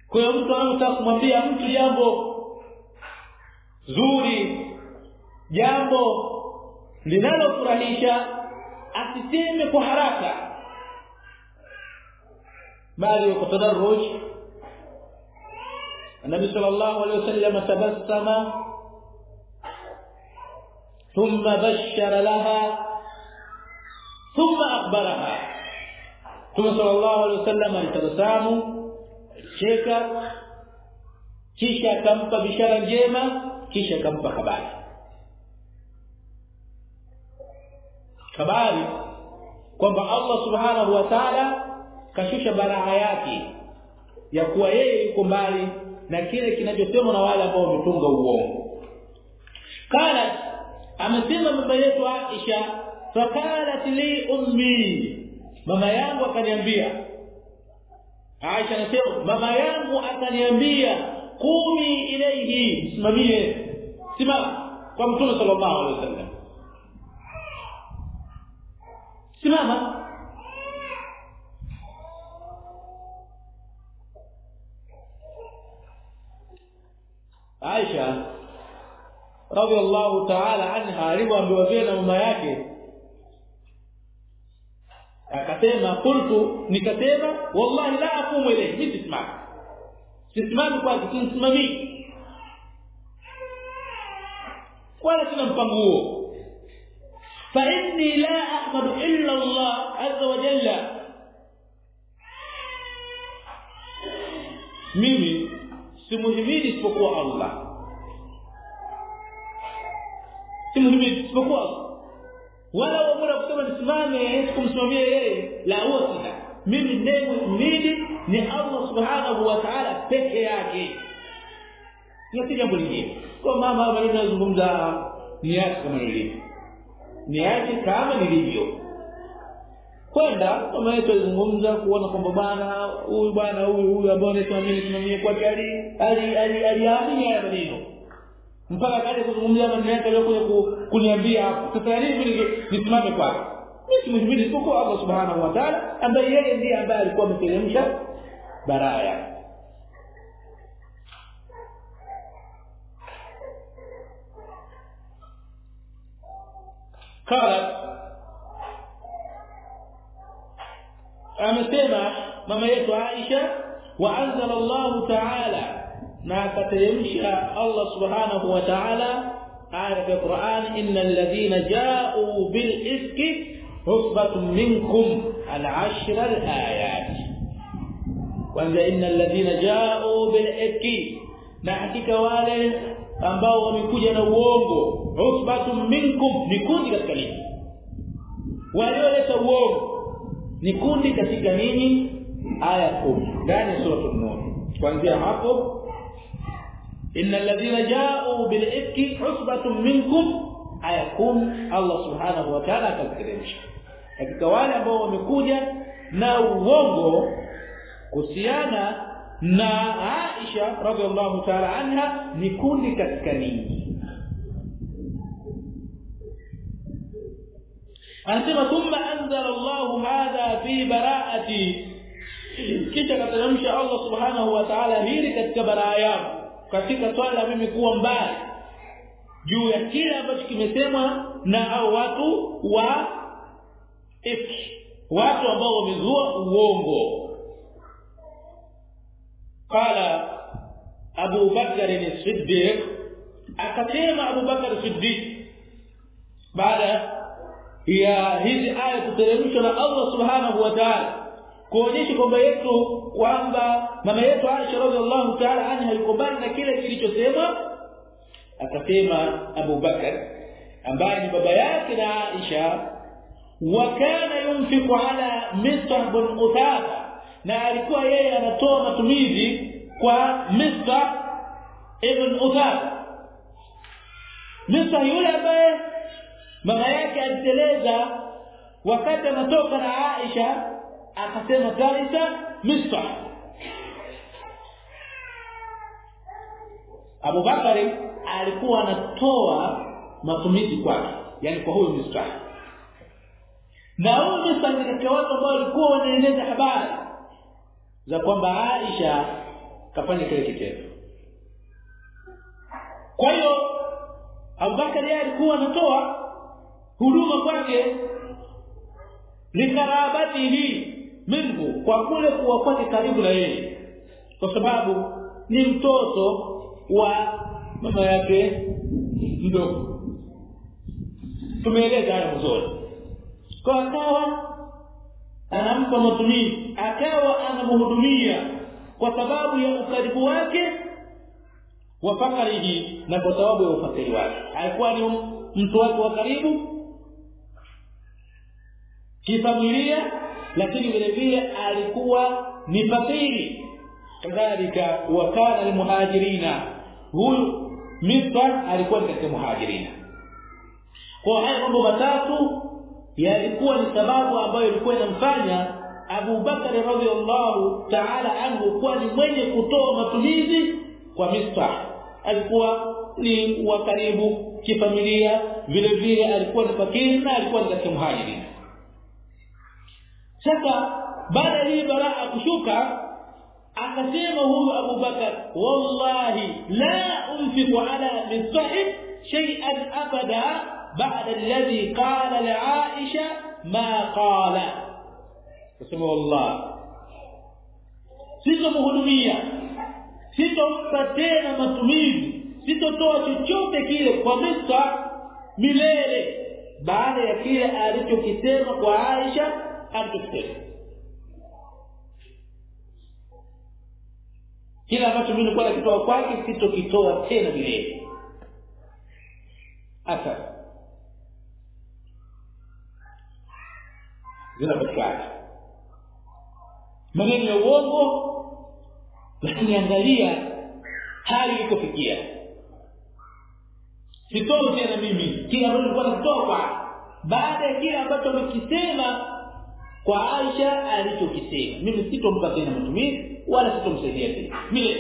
Kwa hiyo mtu anataka kumwambia mtu jambo zuri jambo linalofurahisha asiseme kwa haraka. Bali kwa tadarruj النبي صلى الله عليه وسلم تبسم ثم بشر لها ثم أخبرها ثم صلى الله عليه وسلم التبسام cheka kisha akampa bishara njema kisha akampa habari habari kwamba Allah subhanahu wa ta'ala kashusha baraa yake ya kuwa yeye yuko mbali na kile kinachosemwa na wale ambao wametunga uongo. Kana amesema baba yetu Aisha fakalat li ummi. Mama yangu akaniambia. Aisha anasema mama yangu akaniambia kumi ilayhi simamie simama kwa mtume sallallahu alaihi wasallam. Simama Aisha radhiallahu ta'ala anha alipoambiwa vile na mama yake akasema qultu nikasema wallahi la aqumu ilayhi mimi sisimami. Sisimami kwa simsimami wala sina mpango huo. Fa inni la ahmadu illa Allah azza wa jalla. Mimi simuhimidi isipokuwa Allah. Simuhimidi isipokuwa wala wamura kusema nisimame kumsimamia yeye la wasila. Mimi ninayemhimidi ni Allah subhanahu wa ta'ala peke yake. Si jambo lingine. Kwa mama hapa ninazungumza yake kama nilivyo. Ni yake kama nilivyo kwenda kama yetu alizungumza kuona kwamba bwana huyu bwana huyu huyu ambao anasimamia simamia kwa ali ali ali aliamini haya maneno mpaka kaja kuzungumzia maneno yake aliyokuja kuniambia hapo sasa nini mimi nisimame kwake mimi simhimidi isipokuwa Allah subhanahu wa ta'ala ambaye yeye ndiye ambaye alikuwa ameteremsha baraya قالت amesema mama yetu Aisha wa anzala Allah ta'ala na akateremsha Allah subhanahu wa ta'ala aya ya Qur'an innal ladhina ja'u bil ifki husbatun minkum al ashra al ayat kwanza innal ladhina ja'u bil ifki na hakika wale ambao wamekuja na uongo husbatun minkum ni kundi katika ninyi walioleta uongo ni kundi katika ninyi aya 10 ndani ya sura an-nur kuanzia hapo ja'u bil ifki usbatun minkum aya 10 Allah subhanahu wa ta'ala akateremsha katika wale ambao wamekuja na uongo kuhusiana na Aisha radhiallahu ta'ala anha ni kundi katika ninyi anasema thumma anzala Allahu hadha fi bara'ati. Kisha kateremsha Allah subhanahu wa ta'ala hili katika baraa yangu katika swala mimi kuwa mbali juu ya kile ambacho kimesemwa na au watu wa ifki watu ambao wamezua uongo. Qala Abu Bakar as-Siddiq akasema Abu Bakar as-Siddiq baada ya hizi aya kuteremshwa na Allah subhanahu wa ta'ala kuonyesha kwamba yetu kwamba mama yetu Aisha radhiallahu ta'ala anha yuko na kile kilichosema akasema Abu Bakar ambaye ni baba yake na Aisha wa kana yunfiqu ala Mistah bin Uthatha na alikuwa yeye anatoa matumizi kwa Mistah ibn Uthatha Mistah yule ambaye mama yake aliteleza wakati anatoka na Aisha akasema Thalita Mistah Abu Bakari alikuwa anatoa matumizi kwake yani kwa huyo Mistah na huyo Mistah ni katika watu ambao walikuwa wanaeneza habari za kwamba Aisha kafanya kile kitendo. Kwa hiyo Abubakar alikuwa anatoa huduma kwake likarabatihi minhu kwa kule kuwa kwake karibu na yeye. Kwa sababu ni mtoto wa mama yake mdogo. Tumeeleza hayo mzuri kwa akawa anampa matumizi akawa anamhudumia kwa sababu ya ukaribu wake wa fakarihi na kwa sababu ya ufakiri wake. Alikuwa ni mtu wake wa karibu kifamilia lakini vile vile alikuwa ni fakiri. Kadhalika wakana almuhajirina. Huyu Mithar alikuwa ni katika muhajirina. Kwa haya mambo matatu yalikuwa ni sababu ambayo ilikuwa inamfanya Abu Bakar radhiallahu ta'ala anhu kuwa ni mwenye kutoa matumizi kwa Mithar alikuwa ni wa karibu kifamilia vile vile alikuwa ni fakiri na alikuwa ni katika muhajirina sasa baada hii baraa kushuka akasema huyu Abu Bakar wallahi la unfiqu ala mistahib shay'an abada ba'da alladhi qala li Aisha ma qala akasema wallahi sitomhudumia sitompa tena matumizi sitotoa chochote kile kwa Mista milele baada ya kile alichokisema kwa Aisha alichokisema kila ambacho mimi nilikuwa nakitoa kwake sitokitoa tena milele hata zinapatikana. Maneno ya uongo lakini angalia hali ilikofikia sitoi tena mimi kile ambacho nilikuwa nakitoa kwake. Baada ya kile ambacho amekisema kwa Aisha alichokisema mimi sitompa tena matumizi wala sitomsaidia tena. Mimi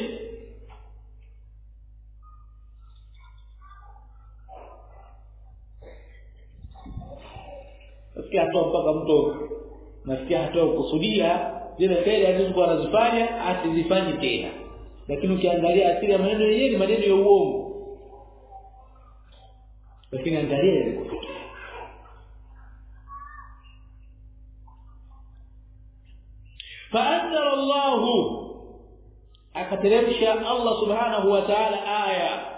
nasikia hatoa mpaka mtu nasikia hatoa kusudia zile kheri alizokuwa anazifanya asizifanye tena. Lakini ukiangalia asili ya maneno yenyewe ni maneno ya uongo. Lakini angalia فأنزل الله أكترمشى الله سبحانه وتعالى آية.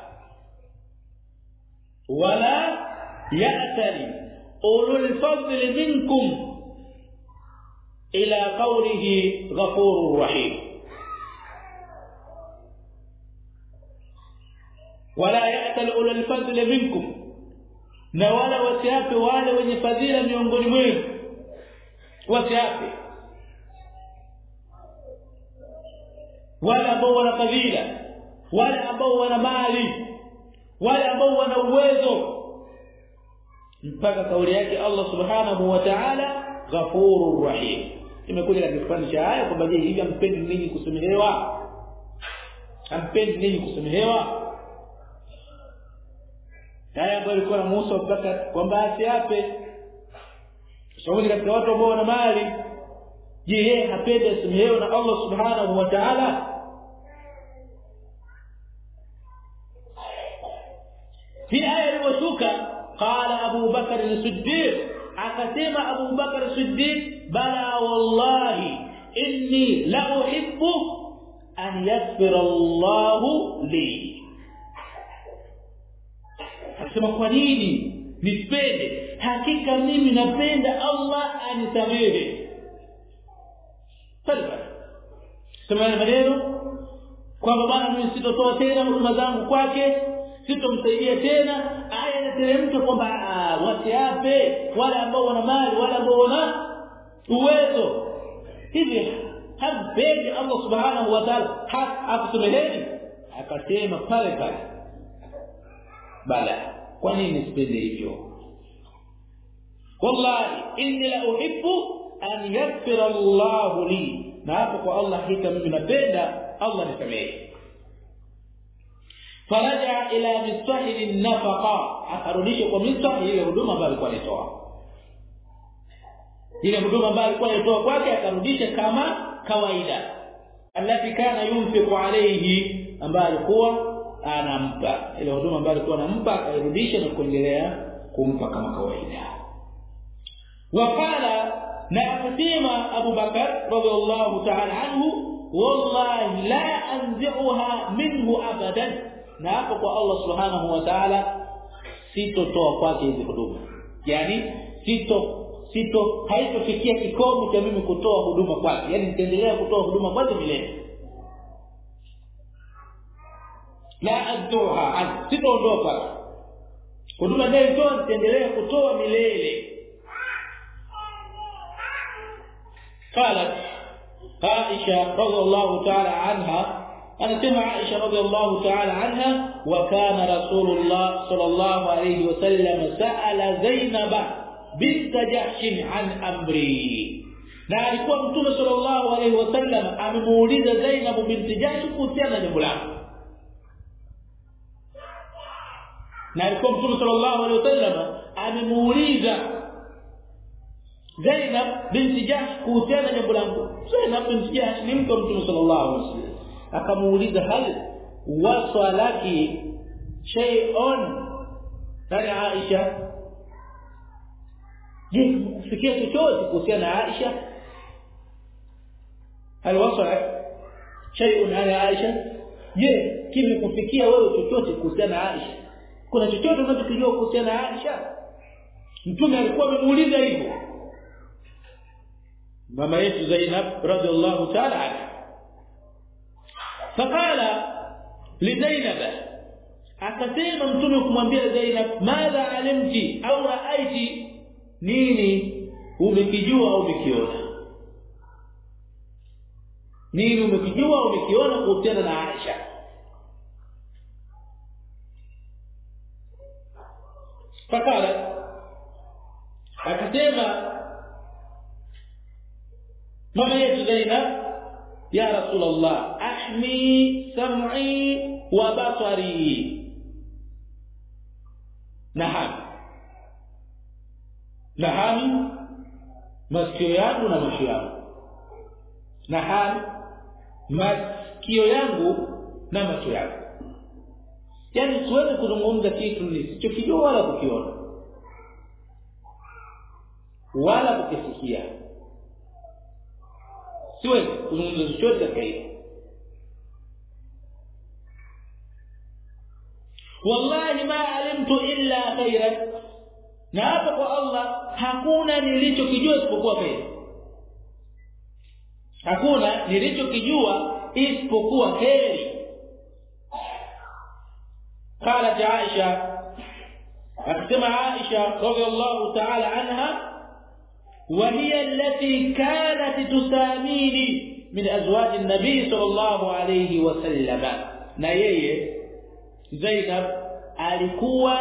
ولا يأتني أولو الفضل منكم إلى قوله غفور رحيم. ولا يأتل أولو الفضل منكم. na wale وأنا wale wenye من miongoni mwenu wale ambao wana fadhila wale ambao wana mali wale ambao wana uwezo. Mpaka kauli yake Allah subhanahu wa ta'ala ghafurur rahim. Imekuja katika kipande cha aya kwamba je hivi ampendi ninyi kusamehewa ampendi ninyi kusamehewa haya ambayo alikuwa na Musa mpaka kwamba asiape sababu katika watu ambao wana mali je yeye hapendi asamehewe na Allah subhanahu wa ta'ala Bakari Siddiq. Akasema Abu Bakar Siddiq bala wallahi inni la uhibbu an yaghfira Allah li. Akasema kwa nini nipende hakika mimi napenda Allah anisamehe. Talba Sema maneno kwamba bwana mimi sitotoa tena huduma zangu kwake sitomsaidia tena inateremka kwamba wasiape wale ambao wana mali wale ambao wana uwezo. Hivi hampendi Allah subhanahu wa ta'ala hakusameheni akasema pale pale. Bala kwa nini sipende hivyo? Wallahi inni la uhibbu an yaghfira Allah li. Na hapo kwa Allah hakika mimi napenda Allah nisamehe faraja ila mistahil nafaqa akarudisha kwa mistah ile huduma ambayo alikuwa anatoa ile huduma ambayo alikuwa anatoa kwake akarudisha kama kawaida alati kana yunfiqu alayhi ambayo alikuwa anampa ile huduma ambayo alikuwa anampa akairudisha na kuendelea kumpa kama kawaida wakala na akasema Abu Bakar radhiallahu ta'ala anhu wallahi la anzi'uha minhu abadan na hapo kwa Allah subhanahu wa ta'ala sitotoa kwake hizi huduma yani sito sito haitofikia kikomo cha mimi kutoa huduma kwake yani nitaendelea kutoa huduma kwake milele la adduha sitaondoka huduma ndio nitaendelea kutoa milele قالت عائشه رضي الله تعالى عنها anasema Aisha radhiallahu ta'ala anha wa kana rasulullah sallallahu alayhi wasallam sa'ala Zainab bint Jahsh an amri na alikuwa mtume sallallahu alayhi wasallam amemuuliza Zainab binti Jahsh kuhusiana na jambo lake na alikuwa mtume sallallahu alayhi wasallam amemuuliza Zainab binti Jahsh kuhusiana na jambo langu Zainab binti Jahsh ni mke wa mtume sallallahu alayhi wasallam akamuuliza hal wasalaki shay'un kana Aisha je sikia chochote kuhusiana na Aisha? Hal wasalak shay'un ala Aisha je kimekufikia wewe chochote kuhusiana na Aisha? Kuna chochote unachokijua kuhusiana na Aisha? Mtume alikuwa amemuuliza hivyo. Mama yetu Zainab radhiallahu ta'ala faqala lizainab akasema mtume kumwambia zainab madha alimti au raaiti? Nini? Umekijua au umekiona? Nini umekijua au umekiona kuhusiana na Aisha? Fakala akasema mama yetu Zainab يا رسول الله احمي سمعي وبصري نعم nahami masikio yangu na macho yangu nahami masikio yangu na macho yangu yani siwezi kuzungumza kitu nisichokijua wala kukiona wala kukisikia سوى كنون الزجر دكيه والله ما علمت إلا خيرا. نعبق الله حقونا نريتو كجوة سبقوا خير. حقونا نريتو كجوة سبقوا خير. قالت عائشة أختم عائشة رضي الله تعالى عنها وهي التي كانت تساميني من أزواج النبي صلى الله عليه وسلم نيي زينب alikuwa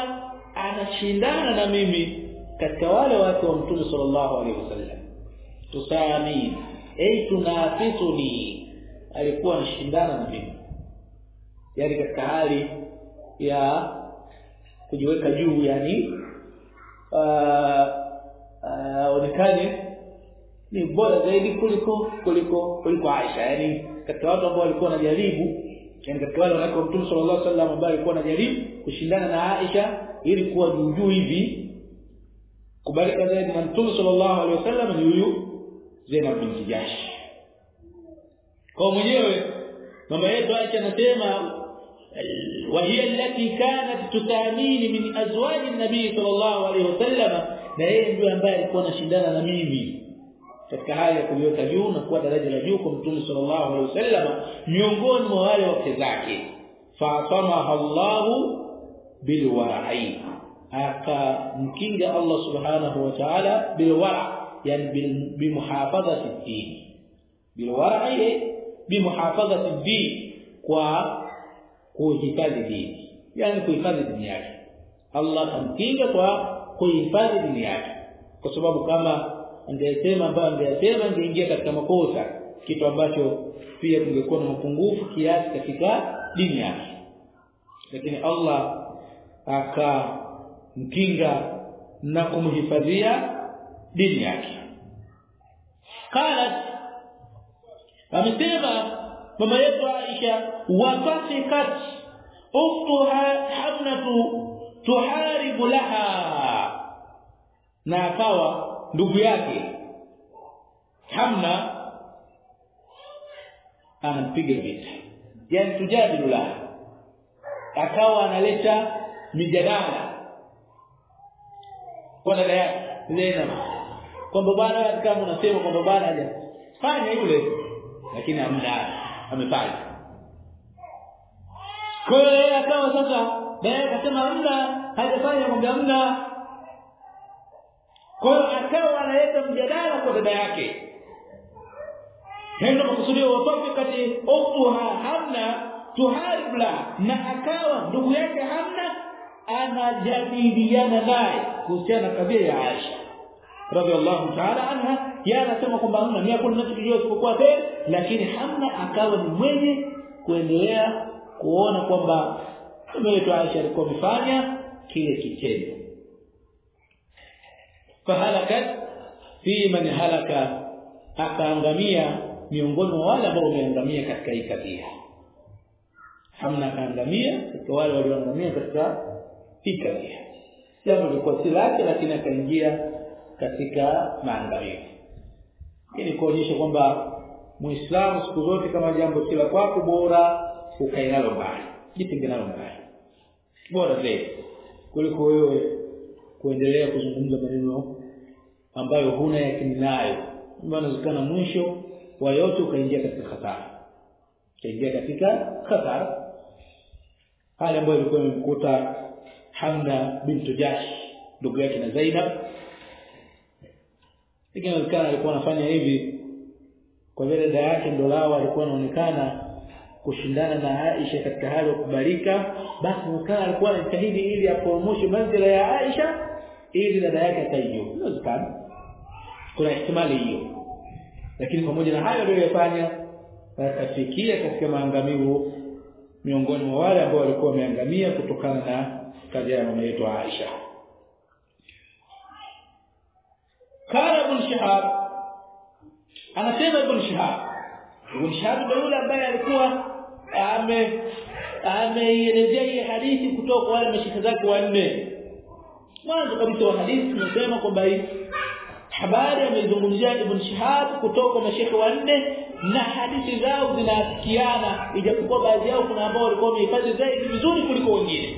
anashindana na mimi katika wale watu wa mtume sallallahu alaihi wasallam tusamini ay tunafisuni alikuwa anashindana na mimi yani katika hali ya kujiweka juu yani onekane ni bora zaidi kuliko kuliko kuliko Aisha yani katika watu ambao walikuwa wanajaribu yani katika wale wanawake wa Mtume sallallahu alaihi wasallam ambao walikuwa wanajaribu kushindana na Aisha ili kuwa juu juu hivi kubalika zaidi na Mtume sallallahu alaihi wasallam ni huyu Zainab binti Jahsh kwa mwenyewe mama yetu Aisha anasema وهي التي كانت تساميني من ازواج النبي صلى الله عليه وسلم na yeye ndiye ambaye alikuwa anashindana na mimi. Katika hali ya kuliweka juu na kuwa daraja la juu kwa Mtume sallallahu alaihi wasallam miongoni mwa wale wake zake. Fatamaha Allahu bilwara'i akamkinga Allah subhanahu wa ta'ala bilwara yani bimuhafadhati din bilwara'i bimuhafadhati din kwa kuhifadhi dini. Yani kuhifadhi dini yake. Allah kamkinga kwa kuhifadhi dini yake. Kwa sababu kama angesema ambayo angesema angeingia katika makosa kitu ambacho pia kungekuwa na mapungufu kiasi katika dini yake. Lakini Allah akamkinga na kumhifadhia dini yake. Kala amesema mama yetu Aisha wafasikat uktuha hamnatu tuharibu laha na akawa ndugu yake. Hamna anampiga vita. Yani tujadilu la. Akawa analeta mijadala kwa dada yake Zainab kwamba bwana kama unasema kwamba bwana aje fanya yule lakini amda amefanya. Kwa hiyo akawa sasa baadaye akasema hamna hajafanya kwamba hamna kwa hiyo akawa analeta mjadala kwa dada yake. Hendo makusudio watoke kati uktuha hamna tuharibla na akawa ndugu yake hamna anajadiliana naye kuhusiana kabia ya Aisha. Radhiallahu ta'ala anha yeye anasema kwamba hamna mimi hakuna ninachojua isipokuwa kheri lakini hamna akawa ni mwenye kuendelea kuona kwamba wetu Aisha alikuwa amefanya kile kitendo fahalakat fi man halaka akaangamia miongoni mwa wale ambao wameangamia katika hii hamna kaangamia katika wale walioangamia katika hii kadhia jambo lilikuwa si lake lakini akaingia katika maangamivu ili kuonyesha kwamba muislamu siku zote kama jambo kila la kwako bora ukae nalo mbali. Jipinge nalo mbali. Bora zaidi kuliko wewe kuendelea kuzungumza maneno ambayo huna yakini nayo. Inawezekana mwisho wa yote ukaingia katika hatari ukaingia katika hatari hali ambayo ilikuwa imemkuta Hamna bintu Jash ndugu yake na Zainab. Inawezekana alikuwa anafanya hivi kwa vile dada yake ndo lao alikuwa anaonekana kushindana na Aisha katika hali ya kubarika basi mkaa alikuwa anajitahidi ili aporomoshe manzila ya Aisha ili dada yake ataijua inawezekana kuna ihtimali hiyo. Lakini pamoja na hayo aliyofanya akafikia katika maangamivu miongoni mwa wale ambao walikuwa wameangamia kutokana na kazi ya mama yetu Aisha. Kana ibn Shihab anasema ibn Shihab. Ibn Shihab ndio yule ambaye alikuwa ame ameielezea hii hadithi kutoka kwa wale mashika zake wanne mwanzo kabisa wa hadithi tunasema kwamba habari amezungumzia ibn Shihab kutoka mashekhe wanne na hadithi zao zinaafikiana ijapokuwa baadhi yao kuna ambao walikuwa wamehifadhi zaidi vizuri kuliko wengine.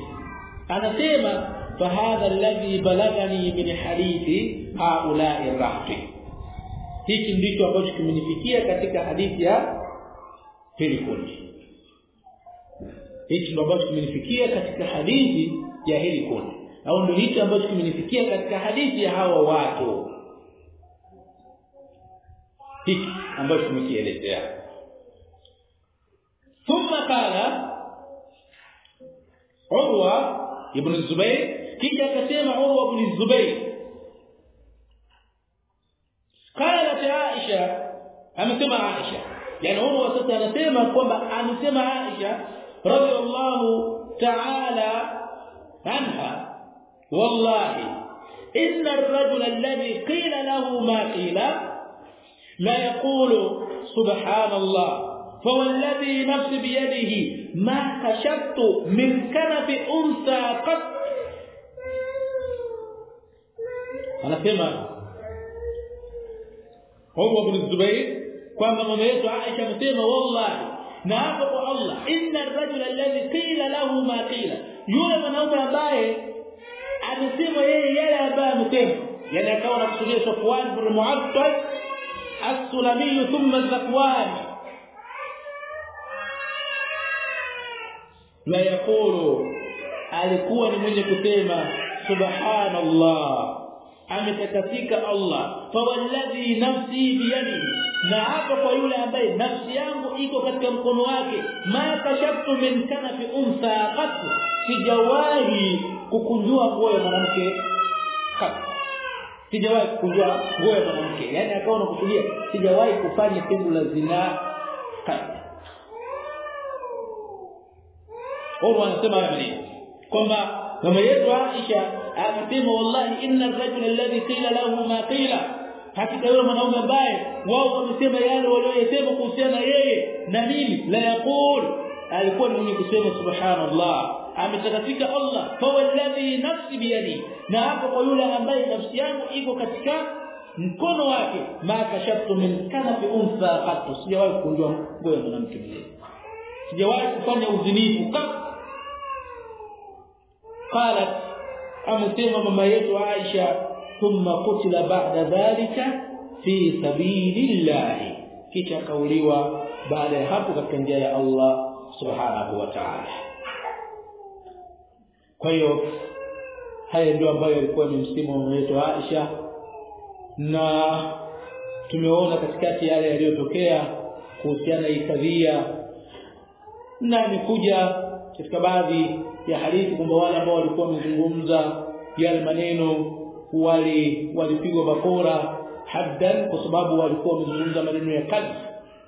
Anasema fahadha alladhi balagani min hadithi haula'i rahti. Hiki ndicho ambacho kimenifikia katika hadithi ya hili kundi. Hiki ndicho ambacho kimenifikia katika hadithi ya hili kundi au ndio hicho ambacho kimenifikia katika hadithi ya hawa watu hiki ambacho tumekielezea thumma qala Urwa ibn Zubayr kisha akasema Urwa ibn Zubayr قالت عائشة amesema Aisha yani Urwa sasa anasema kwamba amesema Aisha radhiallahu ta'ala anha والله إن الرجل الذي قيل له ما قيل لا يقول سبحان الله فوالذي نفس بيده ما كشفت من كنف أنثى قط. أنا كما هو ابن الزبير كما ما يتو عائشة تسمى والله نعم الله. إن الرجل الذي قيل له ما قيل يقول من هو بايه amesema yeye yale ambaye amesema yani akawa anakusudia Safwan bin Mu'attal السلمي ثم الزكواني لا يقول alikuwa ni mwenye kusema subhanallah ametakasika Allah fawalladhi nafsi biyadihi na hapa kwa yule ambaye nafsi yangu iko katika mkono wake ma kashaftu min kanafi untha qat sijawahi kukunjua nguo ya mwanamke. Sijawahi kukunjua nguo ya mwanamke. Yani akawa anakusudia sijawahi kufanya tendo la zinaa. Wao wanasema hivi kwamba mama yetu Aisha akasema wallahi inna ar-rajula alladhi qila lahu ma qila. Hakika yule mwanaume ambaye wao wamesema yale waliyosema kuhusiana yeye na mimi la yaqul. Alikuwa ni mwenye kusema subhanallah ametakafika Allah fa walladhi nafsi biyadi na hapo kwa yule ambaye nafsi yangu iko katika mkono wake ma kashaftu min kanafi untha qattu sijawahi kunjua nguo ya mwanamke mzee sijawahi kufanya uzinifu kama قالت amesema mama yetu Aisha thumma kutila ba'da dhalika fi sabilillah kisha kauliwa baada ya hapo katika njia ya Allah subhanahu wa ta'ala kwa hiyo haya ndio ambayo yalikuwa ni msimu wa mama Aisha. Na tumeona katikati yale yaliyotokea kuhusiana na kadhia. Na nikuja katika baadhi ya hadithi kwamba wale ambao walikuwa wamezungumza yale maneno wali walipigwa bakora haddan kwa sababu walikuwa wamezungumza maneno ya kadhi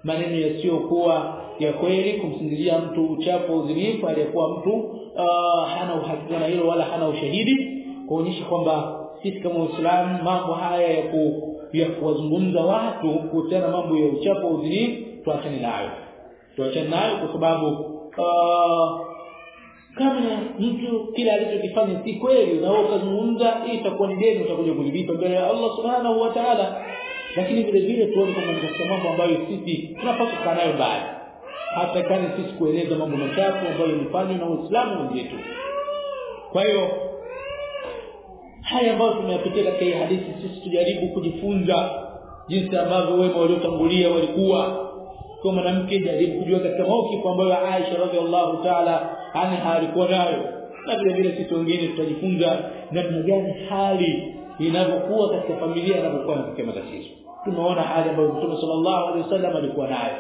maneno yasiyokuwa ya kweli kumsingizia mtu uchafu uzinifu aliyekuwa mtu uh, hana uhakika na hilo wala hana ushahidi kuonyesha kwamba sisi kama Waislamu mambo haya ya ku ya kuwazungumza watu kuhusiana mambo ya uchafu uzinifu tuachane nayo. Tuachane nayo kwa sababu uh, kama mtu kila alichokifanya si kweli na wewe ukazungumza itakuwa ni deni utakuja kulipa mbele ya Allah subhanahu wa ta'ala lakini vile vile tuone kwamba ni mambo ambayo sisi tunapaswa kukaa nayo mbali. Hata kani sisi kueleza mambo machafu ambayo yamefanywa na Uislamu wenzetu. Kwa hiyo haya ambayo tumeyapitia katika hii hadithi sisi tujaribu kujifunza jinsi ambavyo wema waliotangulia walikuwa. Kwa mwanamke jaribu kujua katika maukifu ambayo Aisha radhiallahu ta'ala anha alikuwa nayo. Na vile vile sisi wengine tutajifunza namna gani hali inavyokuwa katika familia inapokuwa katika matatizo tumeona hali ambayo Mtume sallallahu alaihi wasallam alikuwa nayo.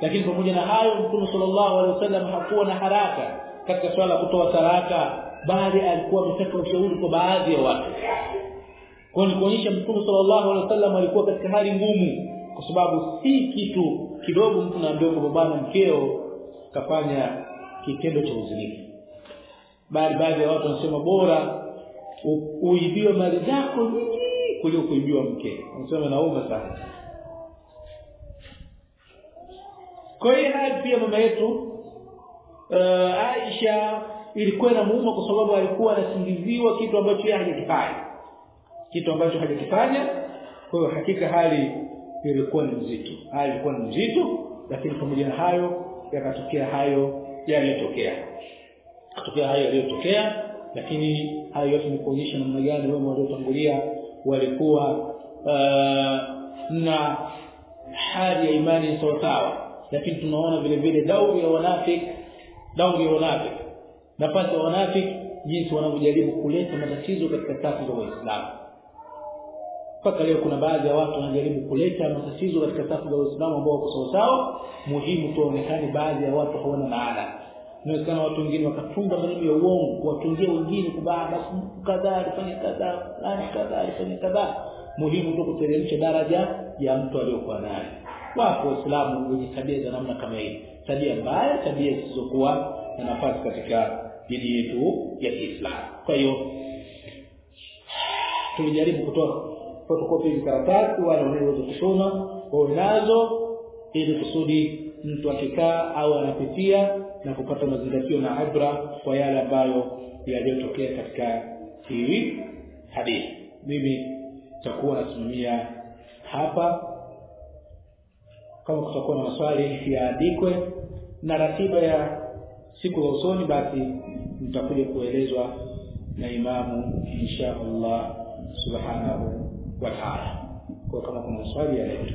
Lakini pamoja na hayo Mtume sallallahu alaihi wasallam hakuwa na haraka katika swala kutoa saraka bali alikuwa ametaka ushauri kwa baadhi ya watu. Kwa kuonyesha Mtume sallallahu alaihi wasallam alikuwa katika hali ngumu kwa sababu si kitu kidogo mtu naambiwa kwa bwana mkeo kafanya kitendo cha uzinifu. Bali baadhi ya watu wanasema bora uibiwe mali zako nyingi kuliko kuibiwa mke. Wanasema nauma sana. Kwa hiyo hadi pia mama yetu uh, Aisha ilikuwa inamuuma kwa sababu alikuwa anasingiziwa kitu ambacho yeye hajakifanya. Kitu ambacho hajakifanya kwa hiyo hakika hali ilikuwa ni mzito hali ilikuwa ni mzito lakini pamoja na hayo yakatokea hayo yaliyotokea. Kutokea hayo yaliyotokea lakini hayo yote ni kuonyesha namna gani wao waliotangulia walikuwa uh, na hali ya imani sawa. Lakini tunaona vile vile dauri ya wanafiki dauri ya wanafiki nafasi ya wanafiki jinsi wanavyojaribu kuleta matatizo katika safu za waislamu mpaka leo kuna baadhi ya watu wanajaribu kuleta matatizo katika safu za waislamu ambao wako sawa. Muhimu tuonekane baadhi ya watu hawana maana inawezekana watu wengine wakatunga maneno ya uongo kuwatungia wengine kubaa basi kadhaa alifanya kadhaa fulani kadhaa alifanya kadhaa. Muhimu tu kuteremsha daraja ya mtu aliyokuwa naye wapo waislamu wenye tabia za namna kama hii. Tabia mbaya tabia zisizokuwa na nafasi katika dini yetu ya Kiislamu. Kwa hiyo tulijaribu kutoa hizi karatasi wale wanaoweza kusoma wawe nazo ili kusudi mtu akikaa au anapitia na kupata mazingatio na ibra kwa yale ambayo yaliyotokea katika hii hadithi. Mimi nitakuwa nasimamia hapa. Kama kutakuwa na maswali yaandikwe na ratiba ya siku za usoni basi mtakuja kuelezwa na imamu insha Allah subhanahu wa ta'ala. Kwa kama kuna maswali yaletwe